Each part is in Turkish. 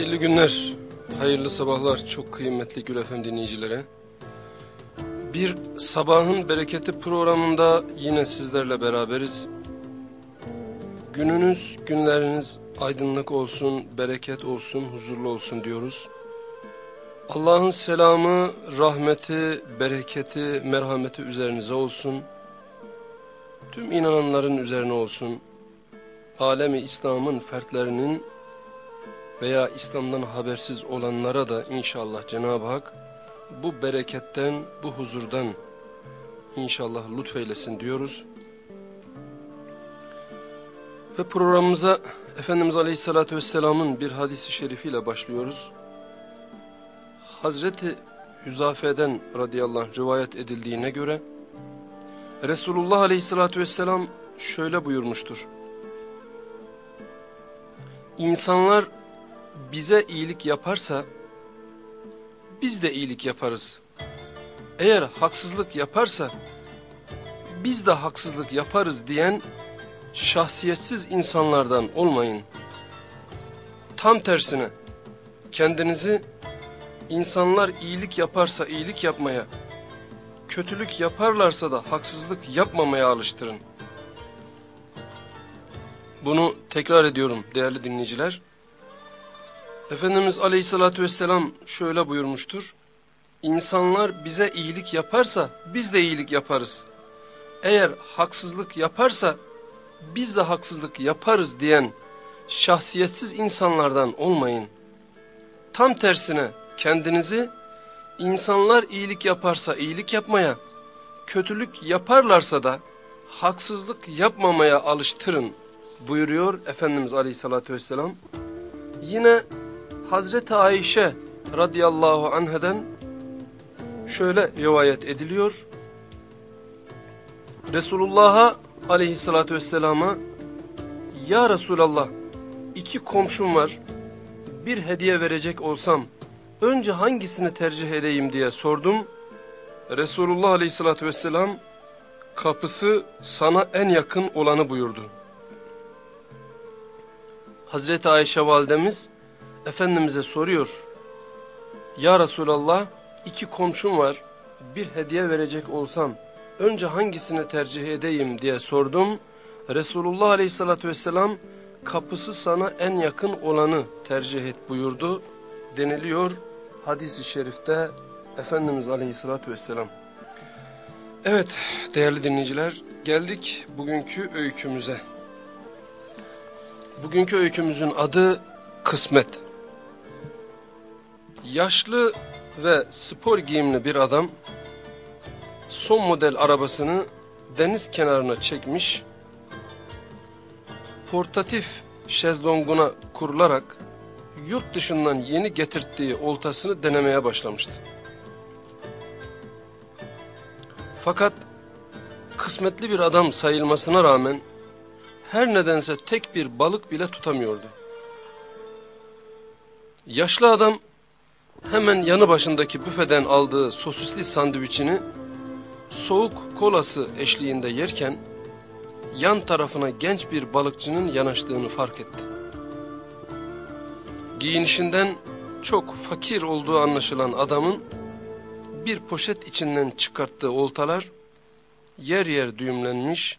Hayırlı günler, hayırlı sabahlar çok kıymetli Gül Efem dinleyicilere. Bir sabahın bereketi programında yine sizlerle beraberiz. Gününüz, günleriniz aydınlık olsun, bereket olsun, huzurlu olsun diyoruz. Allah'ın selamı, rahmeti, bereketi, merhameti üzerinize olsun. Tüm inananların üzerine olsun. Alemi İslam'ın fertlerinin veya İslam'dan habersiz olanlara da inşallah Cenab-ı Hak bu bereketten, bu huzurdan inşallah lütfeylesin diyoruz. Ve programımıza Efendimiz Aleyhisselatü Vesselam'ın bir hadisi şerifiyle başlıyoruz. Hazreti Hüzafe'den radıyallahu anh rivayet edildiğine göre Resulullah Aleyhisselatü Vesselam şöyle buyurmuştur. İnsanlar bize iyilik yaparsa biz de iyilik yaparız. Eğer haksızlık yaparsa biz de haksızlık yaparız diyen şahsiyetsiz insanlardan olmayın. Tam tersine kendinizi insanlar iyilik yaparsa iyilik yapmaya, kötülük yaparlarsa da haksızlık yapmamaya alıştırın. Bunu tekrar ediyorum değerli dinleyiciler. Efendimiz Aleyhisselatü vesselam şöyle buyurmuştur. İnsanlar bize iyilik yaparsa biz de iyilik yaparız. Eğer haksızlık yaparsa biz de haksızlık yaparız diyen şahsiyetsiz insanlardan olmayın. Tam tersine kendinizi insanlar iyilik yaparsa iyilik yapmaya, kötülük yaparlarsa da haksızlık yapmamaya alıştırın buyuruyor Efendimiz Aleyhisselatü Vesselam. Yine Hazreti Ayşe radıyallahu anheden şöyle rivayet ediliyor. Resulullah'a aleyhissalatü vesselama Ya Resulallah iki komşum var bir hediye verecek olsam önce hangisini tercih edeyim diye sordum. Resulullah aleyhissalatü vesselam kapısı sana en yakın olanı buyurdu. Hazreti Ayşe validemiz Efendimiz'e soruyor. Ya Resulallah iki komşum var bir hediye verecek olsam önce hangisini tercih edeyim diye sordum. Resulullah aleyhissalatü vesselam kapısı sana en yakın olanı tercih et buyurdu deniliyor hadisi şerifte Efendimiz aleyhissalatü vesselam. Evet değerli dinleyiciler geldik bugünkü öykümüze. Bugünkü öykümüzün adı kısmet. Yaşlı ve spor giyimli bir adam son model arabasını deniz kenarına çekmiş, portatif şezlonguna kurularak yurt dışından yeni getirttiği oltasını denemeye başlamıştı. Fakat kısmetli bir adam sayılmasına rağmen her nedense tek bir balık bile tutamıyordu. Yaşlı adam hemen yanı başındaki büfeden aldığı sosisli sandviçini soğuk kolası eşliğinde yerken yan tarafına genç bir balıkçının yanaştığını fark etti. Giyinişinden çok fakir olduğu anlaşılan adamın bir poşet içinden çıkarttığı oltalar yer yer düğümlenmiş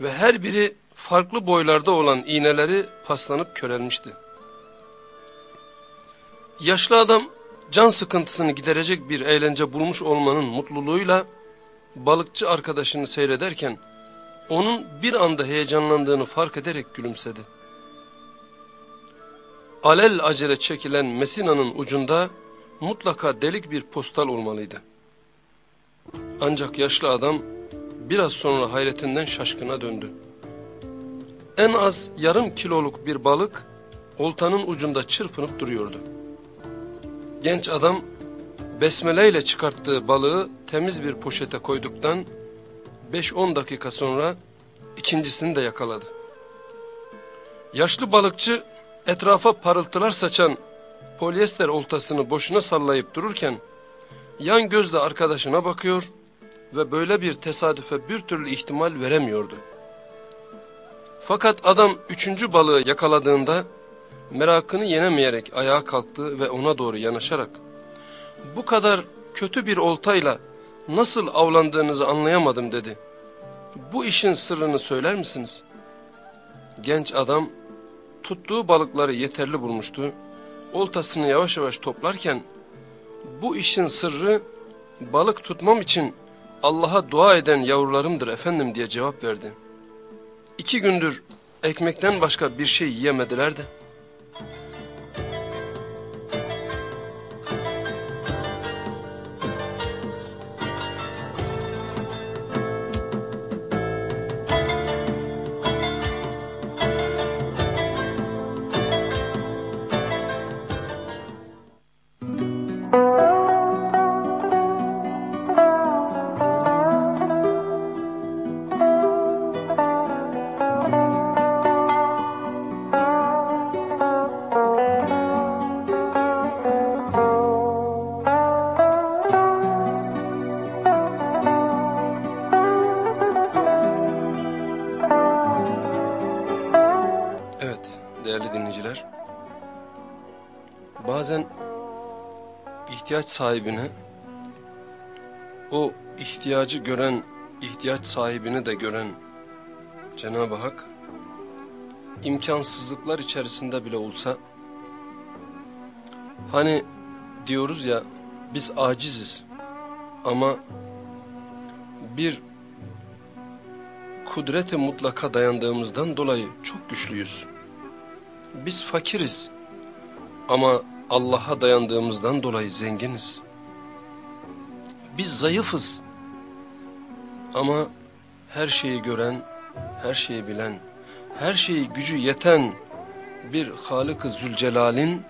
ve her biri farklı boylarda olan iğneleri paslanıp körelmişti. Yaşlı adam can sıkıntısını giderecek bir eğlence bulmuş olmanın mutluluğuyla balıkçı arkadaşını seyrederken onun bir anda heyecanlandığını fark ederek gülümsedi. Alel acele çekilen mesinanın ucunda mutlaka delik bir postal olmalıydı. Ancak yaşlı adam biraz sonra hayretinden şaşkına döndü. En az yarım kiloluk bir balık oltanın ucunda çırpınıp duruyordu. Genç adam besmele ile çıkarttığı balığı temiz bir poşete koyduktan 5-10 dakika sonra ikincisini de yakaladı. Yaşlı balıkçı etrafa parıltılar saçan polyester oltasını boşuna sallayıp dururken yan gözle arkadaşına bakıyor ve böyle bir tesadüfe bir türlü ihtimal veremiyordu. Fakat adam üçüncü balığı yakaladığında merakını yenemeyerek ayağa kalktı ve ona doğru yanaşarak bu kadar kötü bir oltayla nasıl avlandığınızı anlayamadım dedi. Bu işin sırrını söyler misiniz? Genç adam tuttuğu balıkları yeterli bulmuştu. Oltasını yavaş yavaş toplarken bu işin sırrı balık tutmam için Allah'a dua eden yavrularımdır efendim diye cevap verdi. İki gündür ekmekten başka bir şey yiyemediler de. İhtiyaç sahibine, o ihtiyacı gören, ihtiyaç sahibini de gören Cenab-ı Hak, imkansızlıklar içerisinde bile olsa, hani diyoruz ya, biz aciziz ama bir kudrete mutlaka dayandığımızdan dolayı çok güçlüyüz. Biz fakiriz ama Allah'a dayandığımızdan dolayı zenginiz. Biz zayıfız. Ama her şeyi gören, her şeyi bilen, her şeyi gücü yeten bir Halık-ı Zülcelal'in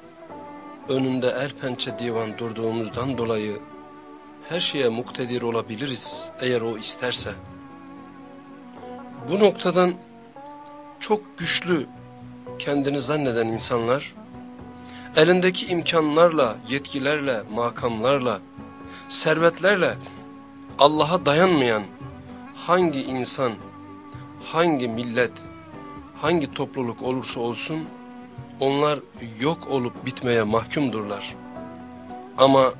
önünde el pençe divan durduğumuzdan dolayı her şeye muktedir olabiliriz eğer o isterse. Bu noktadan çok güçlü kendini zanneden insanlar elindeki imkanlarla, yetkilerle, makamlarla, servetlerle Allah'a dayanmayan hangi insan, hangi millet, hangi topluluk olursa olsun onlar yok olup bitmeye mahkumdurlar. Ama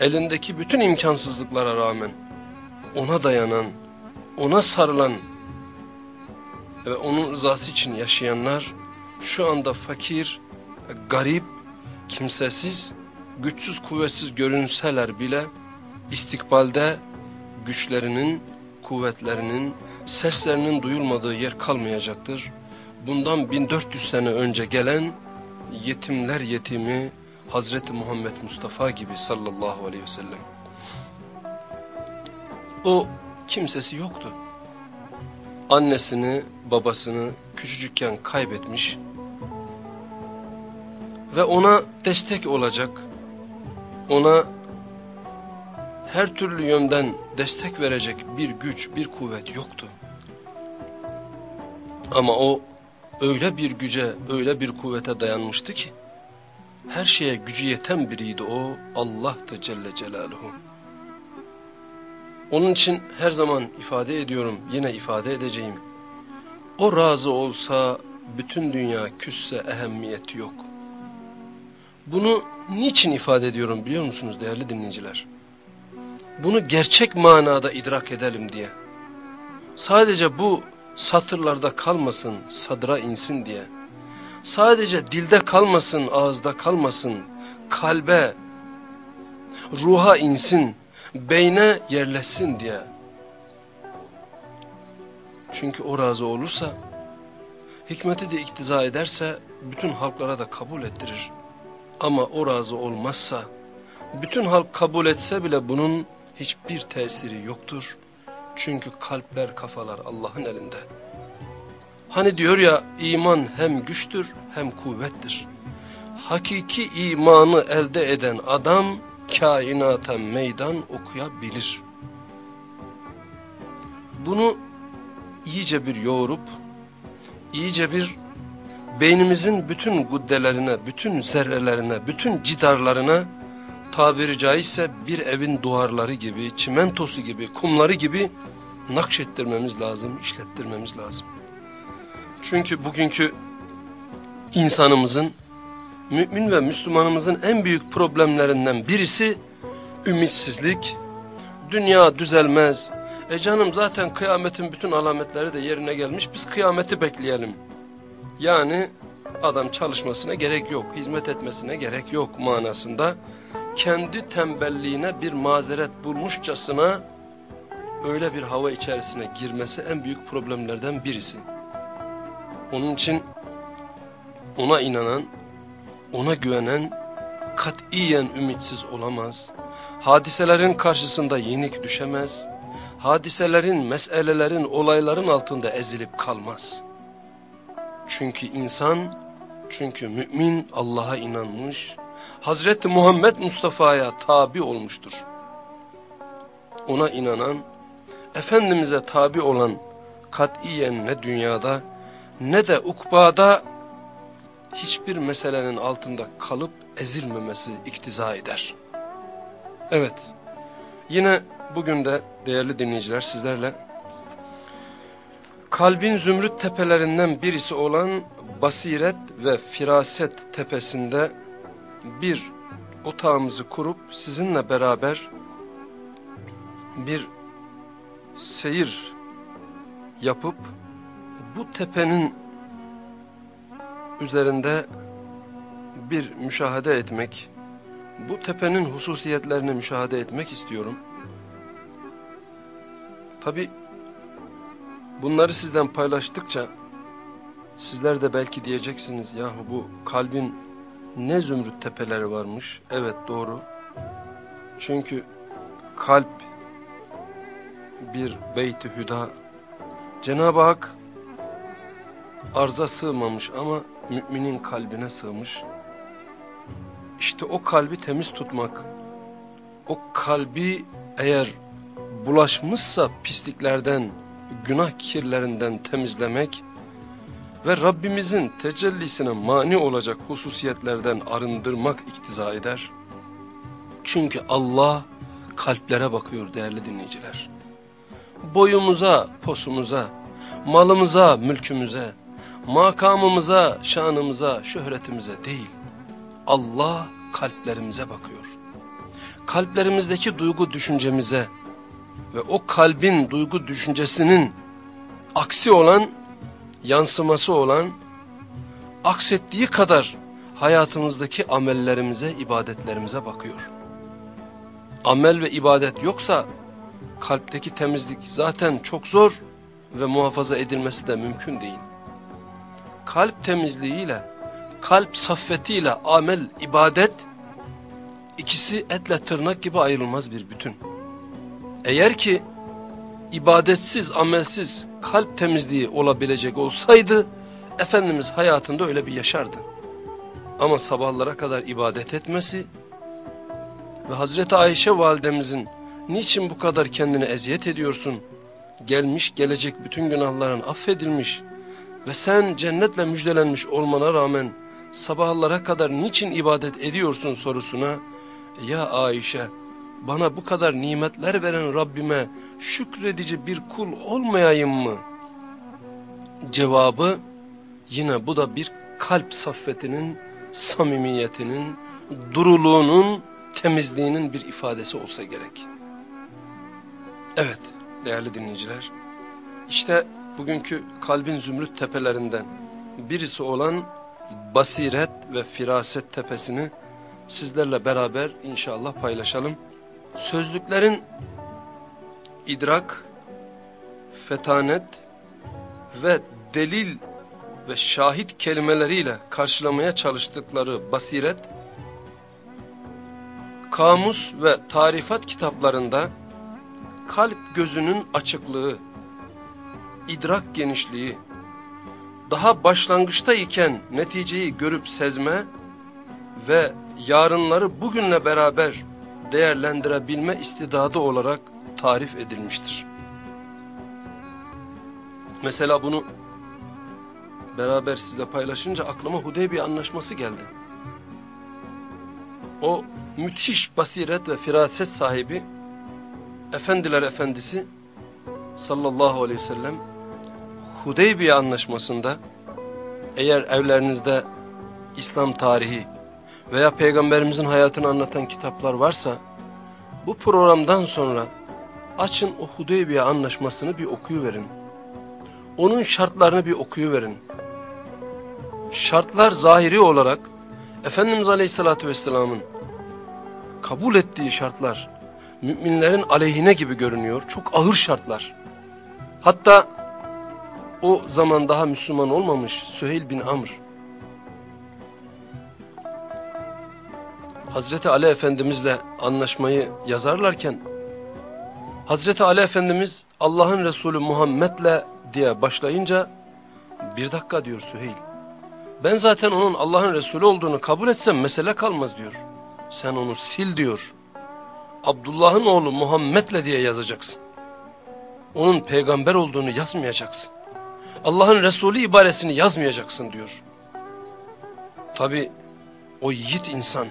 elindeki bütün imkansızlıklara rağmen ona dayanan, ona sarılan ve onun rızası için yaşayanlar şu anda fakir, garip kimsesiz, güçsüz kuvvetsiz görünseler bile istikbalde güçlerinin, kuvvetlerinin, seslerinin duyulmadığı yer kalmayacaktır. Bundan 1400 sene önce gelen yetimler yetimi Hazreti Muhammed Mustafa gibi sallallahu aleyhi ve sellem. O kimsesi yoktu. Annesini, babasını küçücükken kaybetmiş ve ona destek olacak, ona her türlü yönden destek verecek bir güç, bir kuvvet yoktu. Ama o öyle bir güce, öyle bir kuvvete dayanmıştı ki, her şeye gücü yeten biriydi o, Allah'tı Celle Celaluhu. Onun için her zaman ifade ediyorum, yine ifade edeceğim. O razı olsa, bütün dünya küsse ehemmiyeti yok.'' Bunu niçin ifade ediyorum biliyor musunuz değerli dinleyiciler? Bunu gerçek manada idrak edelim diye. Sadece bu satırlarda kalmasın, sadıra insin diye. Sadece dilde kalmasın, ağızda kalmasın, kalbe, ruha insin, beyne yerleşsin diye. Çünkü o razı olursa, hikmeti de iktiza ederse bütün halklara da kabul ettirir. Ama o razı olmazsa, bütün halk kabul etse bile bunun hiçbir tesiri yoktur. Çünkü kalpler, kafalar Allah'ın elinde. Hani diyor ya iman hem güçtür hem kuvvettir. Hakiki imanı elde eden adam kainata meydan okuyabilir. Bunu iyice bir yoğurup, iyice bir beynimizin bütün guddelerine, bütün zerrelerine, bütün cidarlarına tabiri caizse bir evin duvarları gibi, çimentosu gibi, kumları gibi nakşettirmemiz lazım, işlettirmemiz lazım. Çünkü bugünkü insanımızın mümin ve Müslümanımızın en büyük problemlerinden birisi ümitsizlik. Dünya düzelmez. E canım zaten kıyametin bütün alametleri de yerine gelmiş biz kıyameti bekleyelim. Yani adam çalışmasına gerek yok, hizmet etmesine gerek yok manasında kendi tembelliğine bir mazeret bulmuşçasına öyle bir hava içerisine girmesi en büyük problemlerden birisi. Onun için ona inanan, ona güvenen katiyen ümitsiz olamaz. Hadiselerin karşısında yenik düşemez. Hadiselerin, meselelerin, olayların altında ezilip kalmaz. Çünkü insan, çünkü mümin Allah'a inanmış, Hazreti Muhammed Mustafa'ya tabi olmuştur. Ona inanan, Efendimiz'e tabi olan katiyen ne dünyada ne de ukbada hiçbir meselenin altında kalıp ezilmemesi iktiza eder. Evet, yine bugün de değerli dinleyiciler sizlerle kalbin zümrüt tepelerinden birisi olan basiret ve firaset tepesinde bir otağımızı kurup sizinle beraber bir seyir yapıp bu tepenin üzerinde bir müşahede etmek, bu tepenin hususiyetlerini müşahede etmek istiyorum. Tabi bunları sizden paylaştıkça sizler de belki diyeceksiniz yahu bu kalbin ne zümrüt tepeleri varmış. Evet doğru. Çünkü kalp bir beyti hüda. Cenab-ı Hak arza sığmamış ama müminin kalbine sığmış. İşte o kalbi temiz tutmak, o kalbi eğer bulaşmışsa pisliklerden, günah kirlerinden temizlemek ve Rabbimizin tecellisine mani olacak hususiyetlerden arındırmak iktiza eder. Çünkü Allah kalplere bakıyor değerli dinleyiciler. Boyumuza, posumuza, malımıza, mülkümüze, makamımıza, şanımıza, şöhretimize değil. Allah kalplerimize bakıyor. Kalplerimizdeki duygu düşüncemize ve o kalbin duygu düşüncesinin aksi olan, yansıması olan, aksettiği kadar hayatımızdaki amellerimize, ibadetlerimize bakıyor. Amel ve ibadet yoksa kalpteki temizlik zaten çok zor ve muhafaza edilmesi de mümkün değil. Kalp temizliğiyle, kalp saffetiyle amel, ibadet ikisi etle tırnak gibi ayrılmaz bir bütün. Eğer ki ibadetsiz, amelsiz kalp temizliği olabilecek olsaydı Efendimiz hayatında öyle bir yaşardı. Ama sabahlara kadar ibadet etmesi ve Hazreti Ayşe validemizin niçin bu kadar kendine eziyet ediyorsun? Gelmiş gelecek bütün günahların affedilmiş ve sen cennetle müjdelenmiş olmana rağmen sabahlara kadar niçin ibadet ediyorsun sorusuna ya Ayşe bana bu kadar nimetler veren Rabbime şükredici bir kul olmayayım mı? Cevabı yine bu da bir kalp saffetinin, samimiyetinin, duruluğunun, temizliğinin bir ifadesi olsa gerek. Evet değerli dinleyiciler, işte bugünkü kalbin zümrüt tepelerinden birisi olan basiret ve firaset tepesini sizlerle beraber inşallah paylaşalım. Sözlüklerin idrak, fetanet ve delil ve şahit kelimeleriyle karşılamaya çalıştıkları basiret, kamus ve tarifat kitaplarında kalp gözünün açıklığı, idrak genişliği, daha başlangıçta iken neticeyi görüp sezme ve yarınları bugünle beraber değerlendirebilme istidadı olarak tarif edilmiştir. Mesela bunu beraber sizle paylaşınca aklıma Hudeybiye anlaşması geldi. O müthiş basiret ve firaset sahibi Efendiler Efendisi sallallahu aleyhi ve sellem Hudeybiye anlaşmasında eğer evlerinizde İslam tarihi veya peygamberimizin hayatını anlatan kitaplar varsa bu programdan sonra açın o Hudeybiye anlaşmasını bir okuyuverin. Onun şartlarını bir okuyuverin. Şartlar zahiri olarak Efendimiz Aleyhisselatü Vesselam'ın kabul ettiği şartlar müminlerin aleyhine gibi görünüyor. Çok ağır şartlar. Hatta o zaman daha Müslüman olmamış Süheyl bin Amr. Hazreti Ali Efendimizle anlaşmayı yazarlarken Hazreti Ali Efendimiz Allah'ın Resulü Muhammed'le diye başlayınca bir dakika diyor Süheyl. Ben zaten onun Allah'ın Resulü olduğunu kabul etsem mesele kalmaz diyor. Sen onu sil diyor. Abdullah'ın oğlu Muhammed'le diye yazacaksın. Onun peygamber olduğunu yazmayacaksın. Allah'ın Resulü ibaresini yazmayacaksın diyor. Tabi o yiğit insan.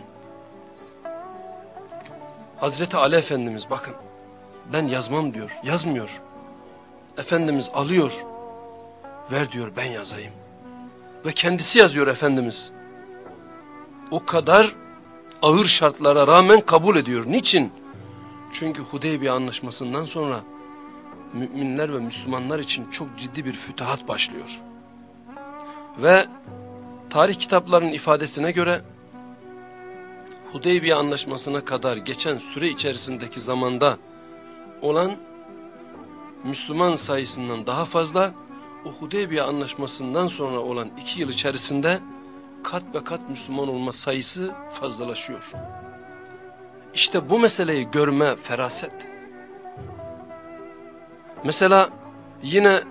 Hazreti Ali Efendimiz bakın ben yazmam diyor yazmıyor. Efendimiz alıyor ver diyor ben yazayım. Ve kendisi yazıyor Efendimiz. O kadar ağır şartlara rağmen kabul ediyor. Niçin? Çünkü Hudeybiye anlaşmasından sonra müminler ve Müslümanlar için çok ciddi bir fütuhat başlıyor. Ve tarih kitaplarının ifadesine göre Hudeybiye anlaşmasına kadar geçen süre içerisindeki zamanda olan Müslüman sayısından daha fazla o Hudeybiye anlaşmasından sonra olan iki yıl içerisinde kat ve kat Müslüman olma sayısı fazlalaşıyor. İşte bu meseleyi görme feraset. Mesela yine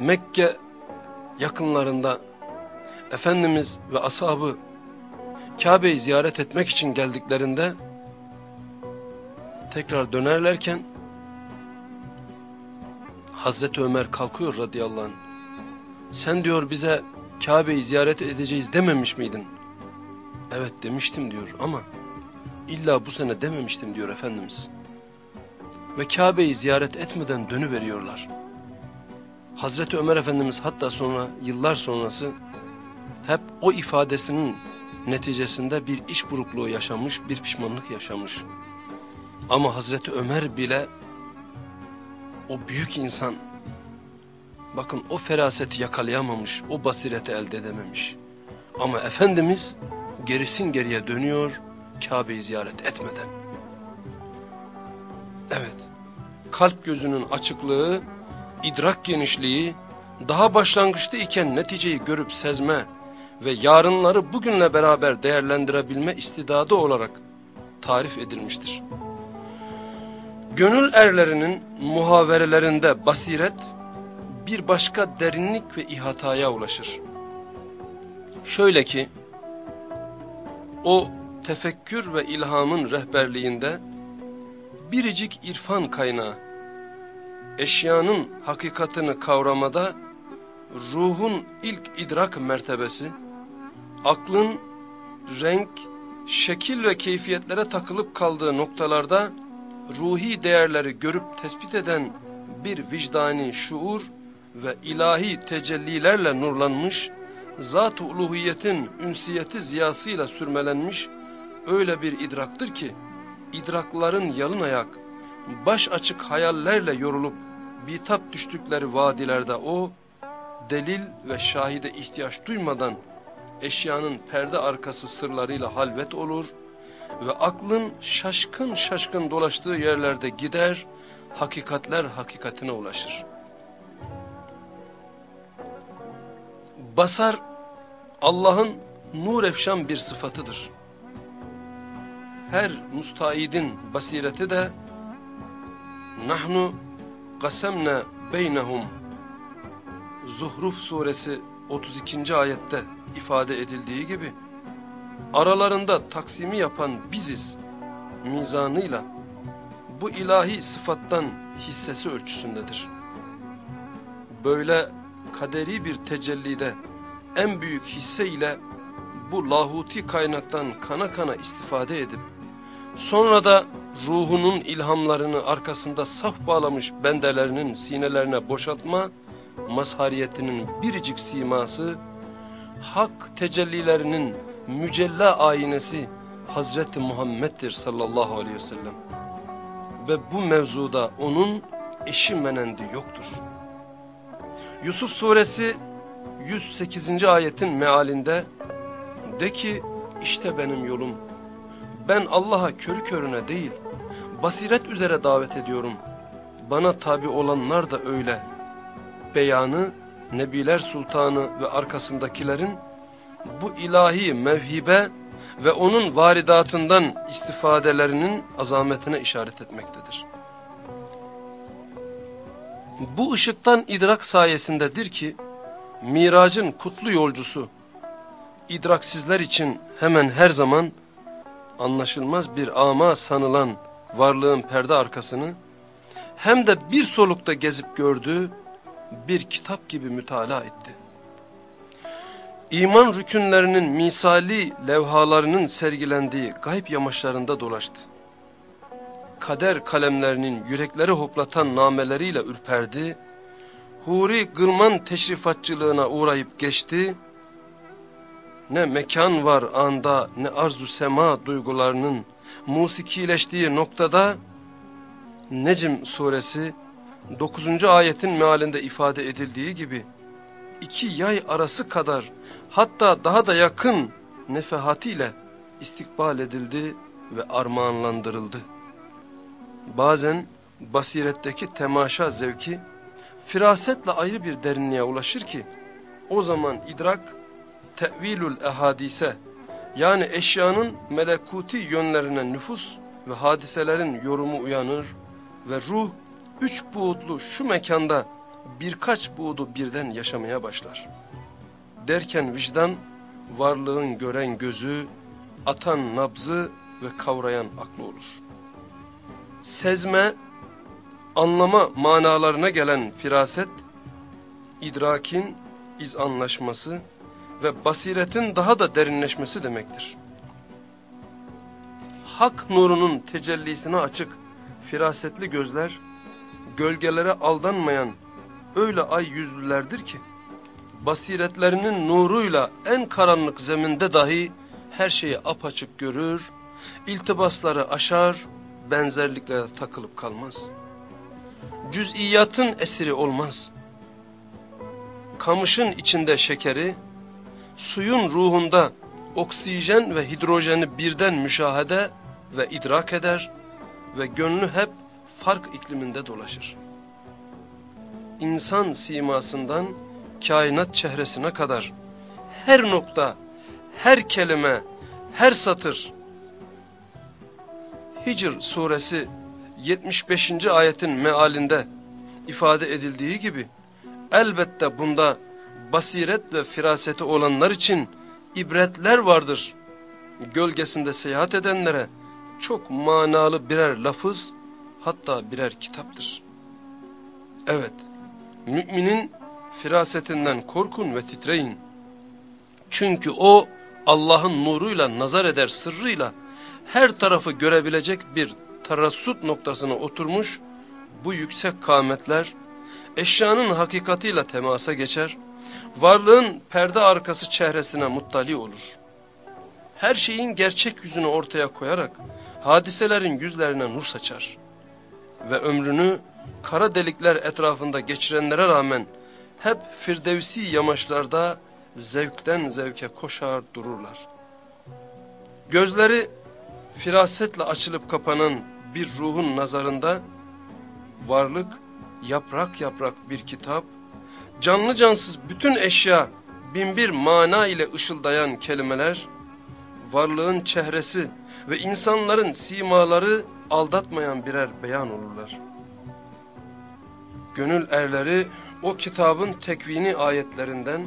Mekke yakınlarında Efendimiz ve ashabı Kabe'yi ziyaret etmek için geldiklerinde tekrar dönerlerken Hazreti Ömer kalkıyor radıyallahu anh. Sen diyor bize Kabe'yi ziyaret edeceğiz dememiş miydin? Evet demiştim diyor ama illa bu sene dememiştim diyor Efendimiz. Ve Kabe'yi ziyaret etmeden dönüveriyorlar. Hazreti Ömer Efendimiz hatta sonra yıllar sonrası hep o ifadesinin neticesinde bir iş burukluğu yaşamış, bir pişmanlık yaşamış. Ama Hazreti Ömer bile o büyük insan bakın o feraseti yakalayamamış, o basireti elde edememiş. Ama Efendimiz gerisin geriye dönüyor Kabe'yi ziyaret etmeden. Evet, kalp gözünün açıklığı, idrak genişliği, daha başlangıçta iken neticeyi görüp sezme ve yarınları bugünle beraber değerlendirebilme istidadı olarak tarif edilmiştir. Gönül erlerinin muhaverelerinde basiret bir başka derinlik ve ihataya ulaşır. Şöyle ki o tefekkür ve ilhamın rehberliğinde biricik irfan kaynağı eşyanın hakikatını kavramada ruhun ilk idrak mertebesi aklın renk, şekil ve keyfiyetlere takılıp kaldığı noktalarda ruhi değerleri görüp tespit eden bir vicdani şuur ve ilahi tecellilerle nurlanmış, zat-ı uluhiyetin ünsiyeti ziyasıyla sürmelenmiş öyle bir idraktır ki, idrakların yalın ayak, baş açık hayallerle yorulup bitap düştükleri vadilerde o, delil ve şahide ihtiyaç duymadan eşyanın perde arkası sırlarıyla halvet olur ve aklın şaşkın şaşkın dolaştığı yerlerde gider, hakikatler hakikatine ulaşır. Basar Allah'ın nur efşan bir sıfatıdır. Her mustaidin basireti de nahnu qasemna beynehum Zuhruf suresi 32. ayette ifade edildiği gibi aralarında taksimi yapan biziz mizanıyla bu ilahi sıfattan hissesi ölçüsündedir. Böyle kaderi bir tecellide en büyük hisse ile bu lahuti kaynaktan kana kana istifade edip sonra da ruhunun ilhamlarını arkasında saf bağlamış bendelerinin sinelerine boşaltma mazhariyetinin biricik siması hak tecellilerinin mücella aynesi Hazreti Muhammed'dir sallallahu aleyhi ve sellem. Ve bu mevzuda onun eşi menendi yoktur. Yusuf suresi 108. ayetin mealinde de ki işte benim yolum. Ben Allah'a körü körüne değil, basiret üzere davet ediyorum. Bana tabi olanlar da öyle. Beyanı Nebiler Sultanı ve arkasındakilerin bu ilahi mevhibe ve onun varidatından istifadelerinin azametine işaret etmektedir. Bu ışıktan idrak sayesindedir ki, miracın kutlu yolcusu, idraksizler için hemen her zaman anlaşılmaz bir ama sanılan varlığın perde arkasını, hem de bir solukta gezip gördüğü bir kitap gibi mütalaa etti. İman rükünlerinin misali levhalarının sergilendiği gayb yamaçlarında dolaştı. Kader kalemlerinin yürekleri hoplatan nameleriyle ürperdi. Huri gılman teşrifatçılığına uğrayıp geçti. Ne mekan var anda ne arzu sema duygularının musikileştiği noktada Necm suresi 9. ayetin mealinde ifade edildiği gibi iki yay arası kadar hatta daha da yakın nefehatiyle istikbal edildi ve armağanlandırıldı. Bazen basiretteki temaşa zevki firasetle ayrı bir derinliğe ulaşır ki o zaman idrak tevilül ehadise yani eşyanın melekuti yönlerine nüfus ve hadiselerin yorumu uyanır ve ruh üç buğutlu şu mekanda birkaç buğdu birden yaşamaya başlar. Derken vicdan varlığın gören gözü, atan nabzı ve kavrayan aklı olur. Sezme, anlama manalarına gelen firaset, idrakin izanlaşması ve basiretin daha da derinleşmesi demektir. Hak nurunun tecellisine açık, firasetli gözler, gölgelere aldanmayan öyle ay yüzlülerdir ki, basiretlerinin nuruyla en karanlık zeminde dahi her şeyi apaçık görür, iltibasları aşar, benzerliklere takılıp kalmaz. Cüz'iyatın esiri olmaz. Kamışın içinde şekeri, suyun ruhunda oksijen ve hidrojeni birden müşahede ve idrak eder ve gönlü hep fark ikliminde dolaşır. İnsan simasından kainat çehresine kadar her nokta, her kelime, her satır Hicr suresi 75. ayetin mealinde ifade edildiği gibi elbette bunda basiret ve firaseti olanlar için ibretler vardır. Gölgesinde seyahat edenlere çok manalı birer lafız hatta birer kitaptır. Evet, müminin firasetinden korkun ve titreyin. Çünkü o Allah'ın nuruyla nazar eder sırrıyla her tarafı görebilecek bir tarassut noktasına oturmuş bu yüksek kâmetler eşyanın hakikatiyle temasa geçer, varlığın perde arkası çehresine muttali olur. Her şeyin gerçek yüzünü ortaya koyarak hadiselerin yüzlerine nur saçar ve ömrünü kara delikler etrafında geçirenlere rağmen hep firdevsi yamaçlarda zevkten zevke koşar dururlar. Gözleri firasetle açılıp kapanan bir ruhun nazarında varlık yaprak yaprak bir kitap, canlı cansız bütün eşya binbir mana ile ışıldayan kelimeler, varlığın çehresi ve insanların simaları aldatmayan birer beyan olurlar. Gönül erleri o kitabın tekvini ayetlerinden,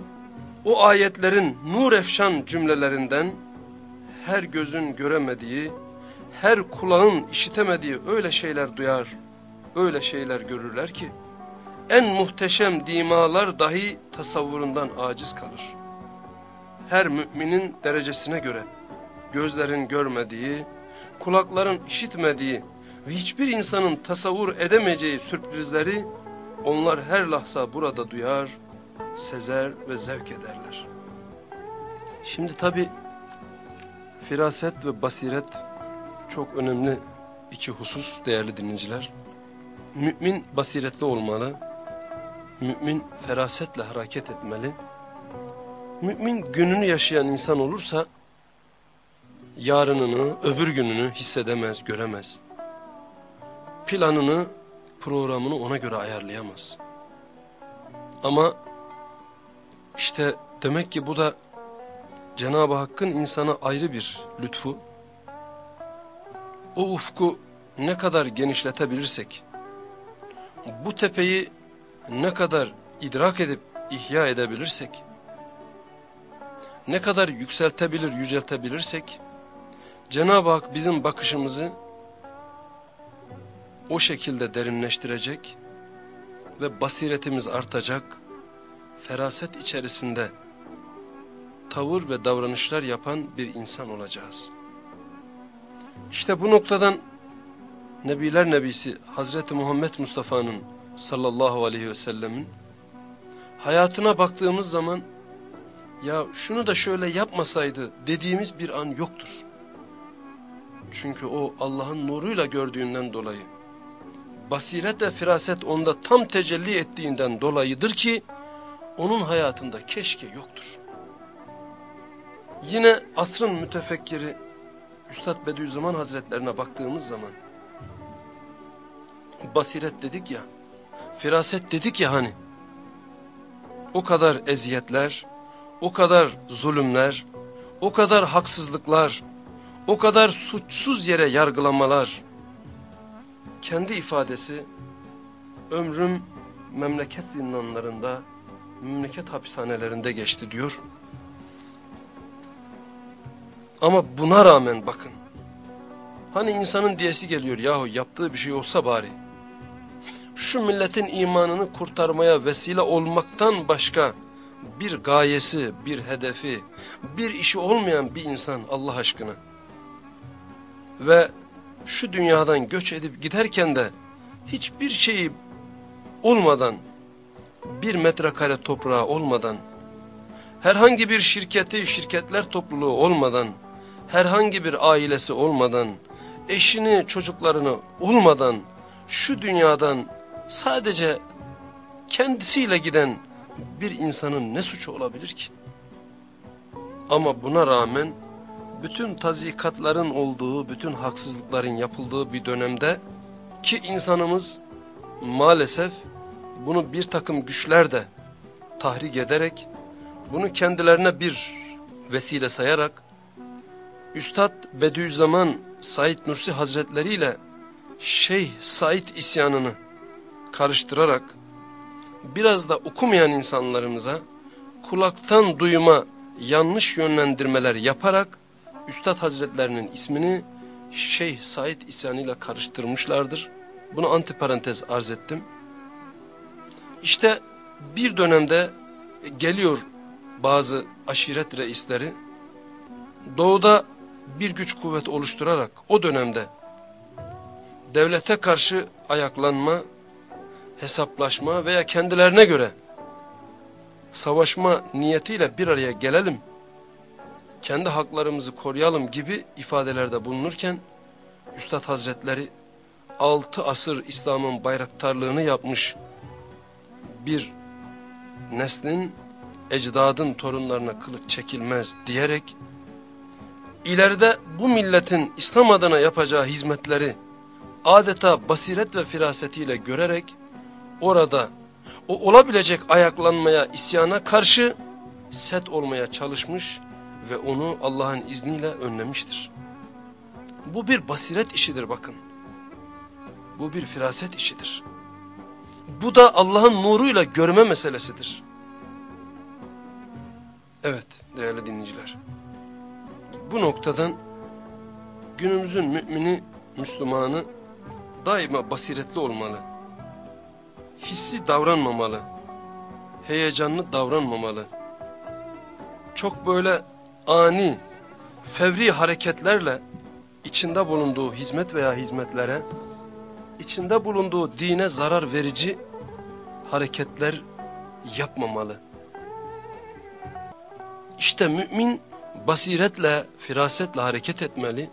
o ayetlerin nur efşan cümlelerinden, her gözün göremediği, her kulağın işitemediği öyle şeyler duyar, öyle şeyler görürler ki, en muhteşem dimalar dahi tasavvurundan aciz kalır. Her müminin derecesine göre, gözlerin görmediği, kulakların işitmediği ve hiçbir insanın tasavvur edemeyeceği sürprizleri, onlar her lahza burada duyar, sezer ve zevk ederler. Şimdi tabi Firaset ve basiret çok önemli iki husus değerli dinleyiciler. Mümin basiretli olmalı. Mümin ferasetle hareket etmeli. Mümin gününü yaşayan insan olursa yarınını, öbür gününü hissedemez, göremez. Planını, programını ona göre ayarlayamaz. Ama işte demek ki bu da Cenab-ı Hakk'ın insana ayrı bir lütfu. O ufku ne kadar genişletebilirsek, bu tepeyi ne kadar idrak edip ihya edebilirsek, ne kadar yükseltebilir, yüceltebilirsek, Cenab-ı Hak bizim bakışımızı o şekilde derinleştirecek ve basiretimiz artacak, feraset içerisinde tavır ve davranışlar yapan bir insan olacağız. İşte bu noktadan Nebiler Nebisi Hazreti Muhammed Mustafa'nın sallallahu aleyhi ve sellemin hayatına baktığımız zaman ya şunu da şöyle yapmasaydı dediğimiz bir an yoktur. Çünkü o Allah'ın nuruyla gördüğünden dolayı basiret ve firaset onda tam tecelli ettiğinden dolayıdır ki onun hayatında keşke yoktur. Yine asrın mütefekkiri Üstad Bediüzzaman Hazretlerine baktığımız zaman basiret dedik ya, firaset dedik ya hani, o kadar eziyetler, o kadar zulümler, o kadar haksızlıklar, o kadar suçsuz yere yargılamalar, kendi ifadesi, ömrüm memleket zindanlarında, memleket hapishanelerinde geçti diyor. Ama buna rağmen bakın, hani insanın diyesi geliyor yahu yaptığı bir şey olsa bari, şu milletin imanını kurtarmaya vesile olmaktan başka bir gayesi, bir hedefi, bir işi olmayan bir insan Allah aşkına. Ve şu dünyadan göç edip giderken de hiçbir şeyi olmadan, bir metrekare toprağı olmadan, herhangi bir şirketi, şirketler topluluğu olmadan, herhangi bir ailesi olmadan, eşini, çocuklarını olmadan, şu dünyadan sadece kendisiyle giden bir insanın ne suçu olabilir ki? Ama buna rağmen bütün tazikatların olduğu, bütün haksızlıkların yapıldığı bir dönemde ki insanımız maalesef bunu bir takım güçler de tahrik ederek, bunu kendilerine bir vesile sayarak, Üstad Bediüzzaman Said Nursi Hazretleri ile Şeyh Said isyanını karıştırarak, biraz da okumayan insanlarımıza kulaktan duyma yanlış yönlendirmeler yaparak, Üstad Hazretlerinin ismini Şeyh Said isyanıyla karıştırmışlardır. Bunu antiparantez arz ettim. İşte bir dönemde geliyor bazı aşiret reisleri doğuda bir güç kuvvet oluşturarak o dönemde devlete karşı ayaklanma, hesaplaşma veya kendilerine göre savaşma niyetiyle bir araya gelelim, kendi haklarımızı koruyalım gibi ifadelerde bulunurken Üstad Hazretleri altı asır İslam'ın bayraktarlığını yapmış bir neslin ecdadın torunlarına kılıç çekilmez diyerek ileride bu milletin İslam adına yapacağı hizmetleri adeta basiret ve firasetiyle görerek orada o olabilecek ayaklanmaya, isyana karşı set olmaya çalışmış ve onu Allah'ın izniyle önlemiştir. Bu bir basiret işidir bakın. Bu bir firaset işidir. Bu da Allah'ın nuruyla görme meselesidir. Evet değerli dinleyiciler. Bu noktadan günümüzün mümini, Müslümanı daima basiretli olmalı. Hissi davranmamalı. Heyecanlı davranmamalı. Çok böyle ani, fevri hareketlerle içinde bulunduğu hizmet veya hizmetlere, içinde bulunduğu dine zarar verici hareketler yapmamalı. İşte mümin basiretle, firasetle hareket etmeli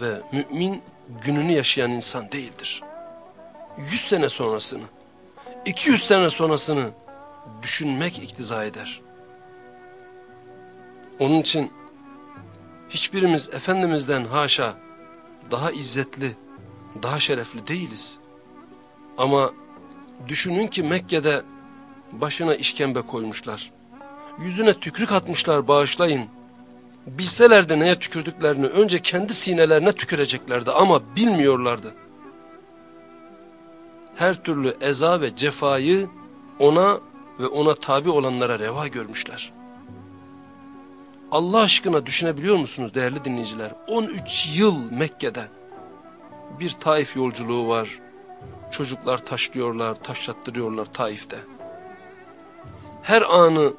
ve mümin gününü yaşayan insan değildir. Yüz sene sonrasını, iki yüz sene sonrasını düşünmek iktiza eder. Onun için hiçbirimiz Efendimiz'den haşa daha izzetli, daha şerefli değiliz. Ama düşünün ki Mekke'de başına işkembe koymuşlar. Yüzüne tükürük atmışlar bağışlayın. Bilselerdi neye tükürdüklerini önce kendi sinelerine tüküreceklerdi ama bilmiyorlardı. Her türlü eza ve cefayı ona ve ona tabi olanlara reva görmüşler. Allah aşkına düşünebiliyor musunuz değerli dinleyiciler? 13 yıl Mekke'de bir Taif yolculuğu var. Çocuklar taşlıyorlar, taşlattırıyorlar Taif'te. Her anı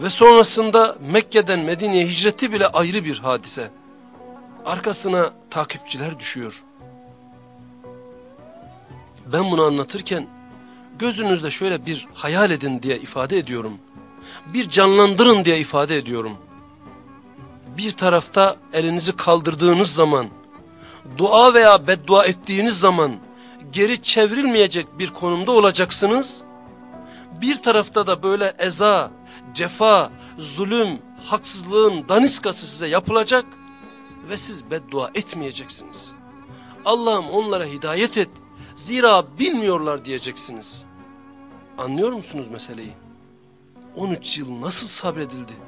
ve sonrasında Mekke'den Medine'ye hicreti bile ayrı bir hadise. Arkasına takipçiler düşüyor. Ben bunu anlatırken gözünüzde şöyle bir hayal edin diye ifade ediyorum. Bir canlandırın diye ifade ediyorum. Bir tarafta elinizi kaldırdığınız zaman, dua veya beddua ettiğiniz zaman geri çevrilmeyecek bir konumda olacaksınız. Bir tarafta da böyle eza, cefa, zulüm, haksızlığın daniskası size yapılacak ve siz beddua etmeyeceksiniz. Allah'ım onlara hidayet et, zira bilmiyorlar diyeceksiniz. Anlıyor musunuz meseleyi? 13 yıl nasıl sabredildi?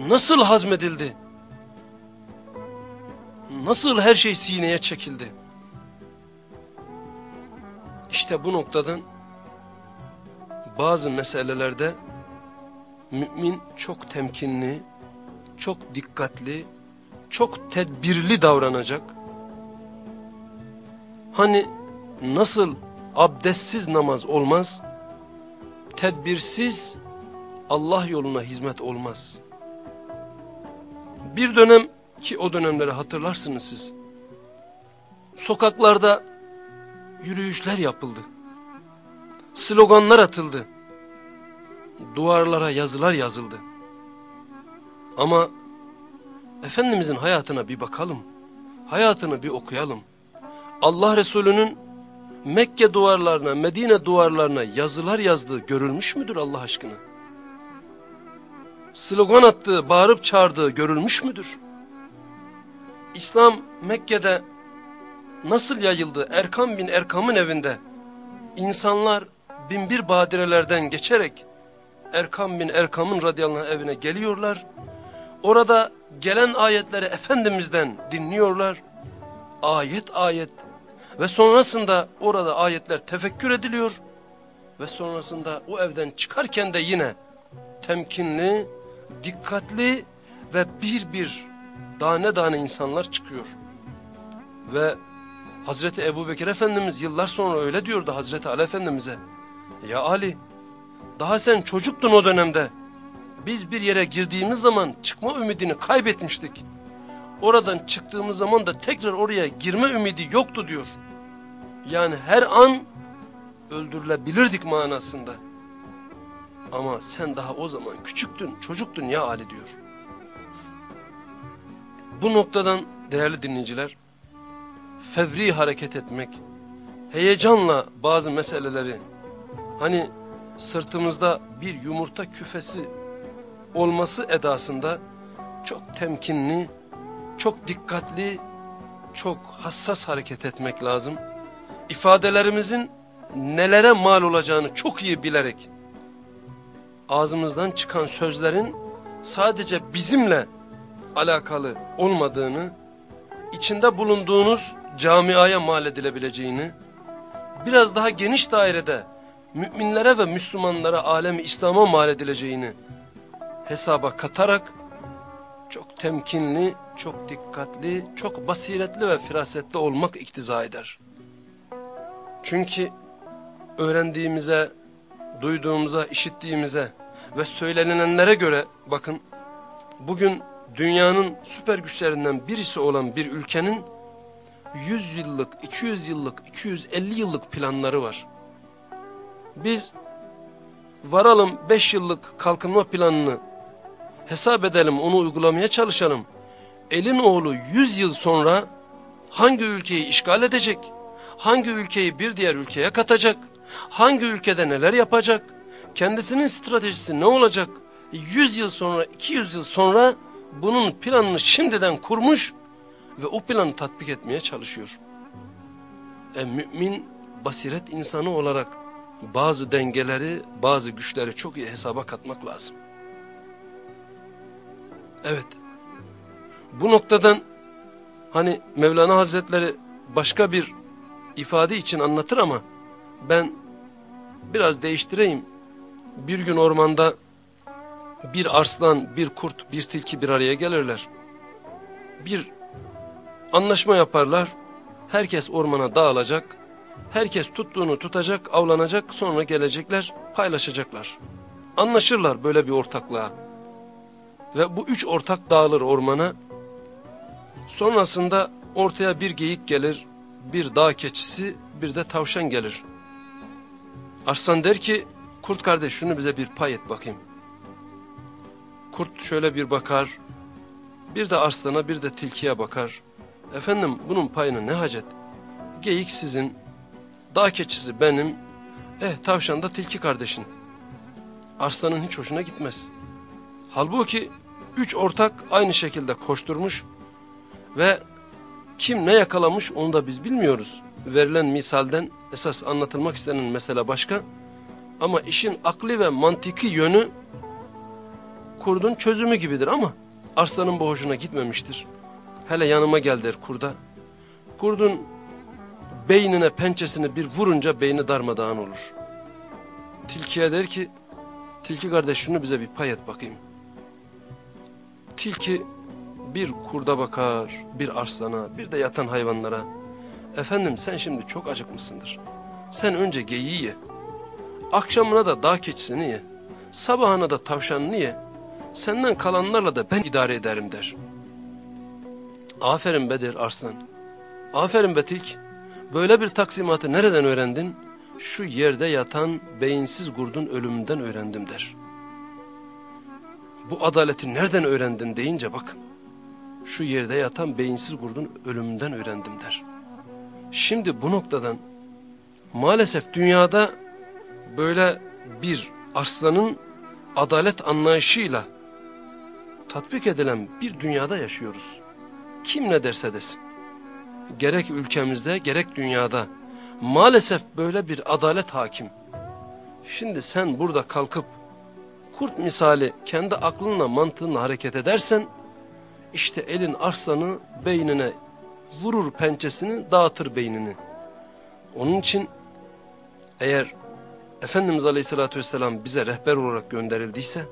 Nasıl hazmedildi? Nasıl her şey sineye çekildi? İşte bu noktadan bazı meselelerde mümin çok temkinli, çok dikkatli, çok tedbirli davranacak. Hani nasıl abdestsiz namaz olmaz, tedbirsiz Allah yoluna hizmet olmaz. Bir dönem ki o dönemleri hatırlarsınız siz. Sokaklarda yürüyüşler yapıldı. Sloganlar atıldı. Duvarlara yazılar yazıldı. Ama Efendimizin hayatına bir bakalım. Hayatını bir okuyalım. Allah Resulü'nün Mekke duvarlarına, Medine duvarlarına yazılar yazdığı görülmüş müdür Allah aşkına? Slogan attığı, bağırıp çağırdığı görülmüş müdür? İslam Mekke'de nasıl yayıldı? Erkam bin Erkam'ın evinde insanlar binbir badirelerden geçerek Erkam bin Erkam'ın radıyallahu evine geliyorlar. Orada gelen ayetleri Efendimiz'den dinliyorlar. Ayet ayet ve sonrasında orada ayetler tefekkür ediliyor. Ve sonrasında o evden çıkarken de yine temkinli, dikkatli ve bir bir tane tane insanlar çıkıyor. Ve Hazreti Ebu Bekir Efendimiz yıllar sonra öyle diyordu Hazreti Ali Efendimiz'e. Ya Ali daha sen çocuktun o dönemde. Biz bir yere girdiğimiz zaman çıkma ümidini kaybetmiştik. Oradan çıktığımız zaman da tekrar oraya girme ümidi yoktu diyor. Yani her an öldürülebilirdik manasında. Ama sen daha o zaman küçüktün, çocuktun ya Ali diyor. Bu noktadan değerli dinleyiciler, fevri hareket etmek, heyecanla bazı meseleleri, hani sırtımızda bir yumurta küfesi olması edasında çok temkinli, çok dikkatli, çok hassas hareket etmek lazım. İfadelerimizin nelere mal olacağını çok iyi bilerek, ağzımızdan çıkan sözlerin sadece bizimle alakalı olmadığını, içinde bulunduğunuz camiaya mal edilebileceğini, biraz daha geniş dairede müminlere ve Müslümanlara alemi İslam'a mal edileceğini hesaba katarak çok temkinli, çok dikkatli, çok basiretli ve firasetli olmak iktiza eder. Çünkü öğrendiğimize, duyduğumuza, işittiğimize ve söylenilenlere göre bakın bugün dünyanın süper güçlerinden birisi olan bir ülkenin 100 yıllık, 200 yıllık, 250 yıllık planları var. Biz varalım 5 yıllık kalkınma planını Hesap edelim onu uygulamaya çalışalım. Elin oğlu 100 yıl sonra hangi ülkeyi işgal edecek? Hangi ülkeyi bir diğer ülkeye katacak? Hangi ülkede neler yapacak? Kendisinin stratejisi ne olacak? 100 yıl sonra, 200 yıl sonra bunun planını şimdiden kurmuş ve o planı tatbik etmeye çalışıyor. E, mümin basiret insanı olarak bazı dengeleri, bazı güçleri çok iyi hesaba katmak lazım. Evet. Bu noktadan hani Mevlana Hazretleri başka bir ifade için anlatır ama ben biraz değiştireyim. Bir gün ormanda bir arslan, bir kurt, bir tilki bir araya gelirler. Bir anlaşma yaparlar. Herkes ormana dağılacak. Herkes tuttuğunu tutacak, avlanacak, sonra gelecekler, paylaşacaklar. Anlaşırlar böyle bir ortaklığa. Ve bu üç ortak dağılır ormana. Sonrasında ortaya bir geyik gelir, bir dağ keçisi, bir de tavşan gelir. Arslan der ki, kurt kardeş şunu bize bir pay et bakayım. Kurt şöyle bir bakar, bir de arslana bir de tilkiye bakar. Efendim bunun payını ne hacet? Geyik sizin, dağ keçisi benim, eh tavşan da tilki kardeşin. Arslanın hiç hoşuna gitmez. Halbuki üç ortak aynı şekilde koşturmuş ve kim ne yakalamış onu da biz bilmiyoruz. Verilen misalden esas anlatılmak istenen mesele başka. Ama işin akli ve mantiki yönü kurdun çözümü gibidir ama arslanın bu gitmemiştir. Hele yanıma gel der kurda. Kurdun beynine pençesini bir vurunca beyni darmadağın olur. Tilkiye der ki, tilki kardeş şunu bize bir pay et bakayım. Tilki bir kurda bakar, bir arslana, bir de yatan hayvanlara. Efendim sen şimdi çok acıkmışsındır. Sen önce geyiği ye. Akşamına da dağ keçisini ye. Sabahına da tavşanını ye. Senden kalanlarla da ben idare ederim der. Aferin Bedir Arslan. Aferin Betik. Böyle bir taksimatı nereden öğrendin? Şu yerde yatan beyinsiz kurdun ölümünden öğrendim der. Bu adaleti nereden öğrendin deyince bakın. Şu yerde yatan beyinsiz kurdun ölümünden öğrendim der. Şimdi bu noktadan maalesef dünyada böyle bir arslanın adalet anlayışıyla tatbik edilen bir dünyada yaşıyoruz. Kim ne derse desin. Gerek ülkemizde gerek dünyada maalesef böyle bir adalet hakim. Şimdi sen burada kalkıp kurt misali kendi aklınla mantığınla hareket edersen işte elin arslanı beynine vurur pençesini dağıtır beynini. Onun için eğer Efendimiz Aleyhisselatü Vesselam bize rehber olarak gönderildiyse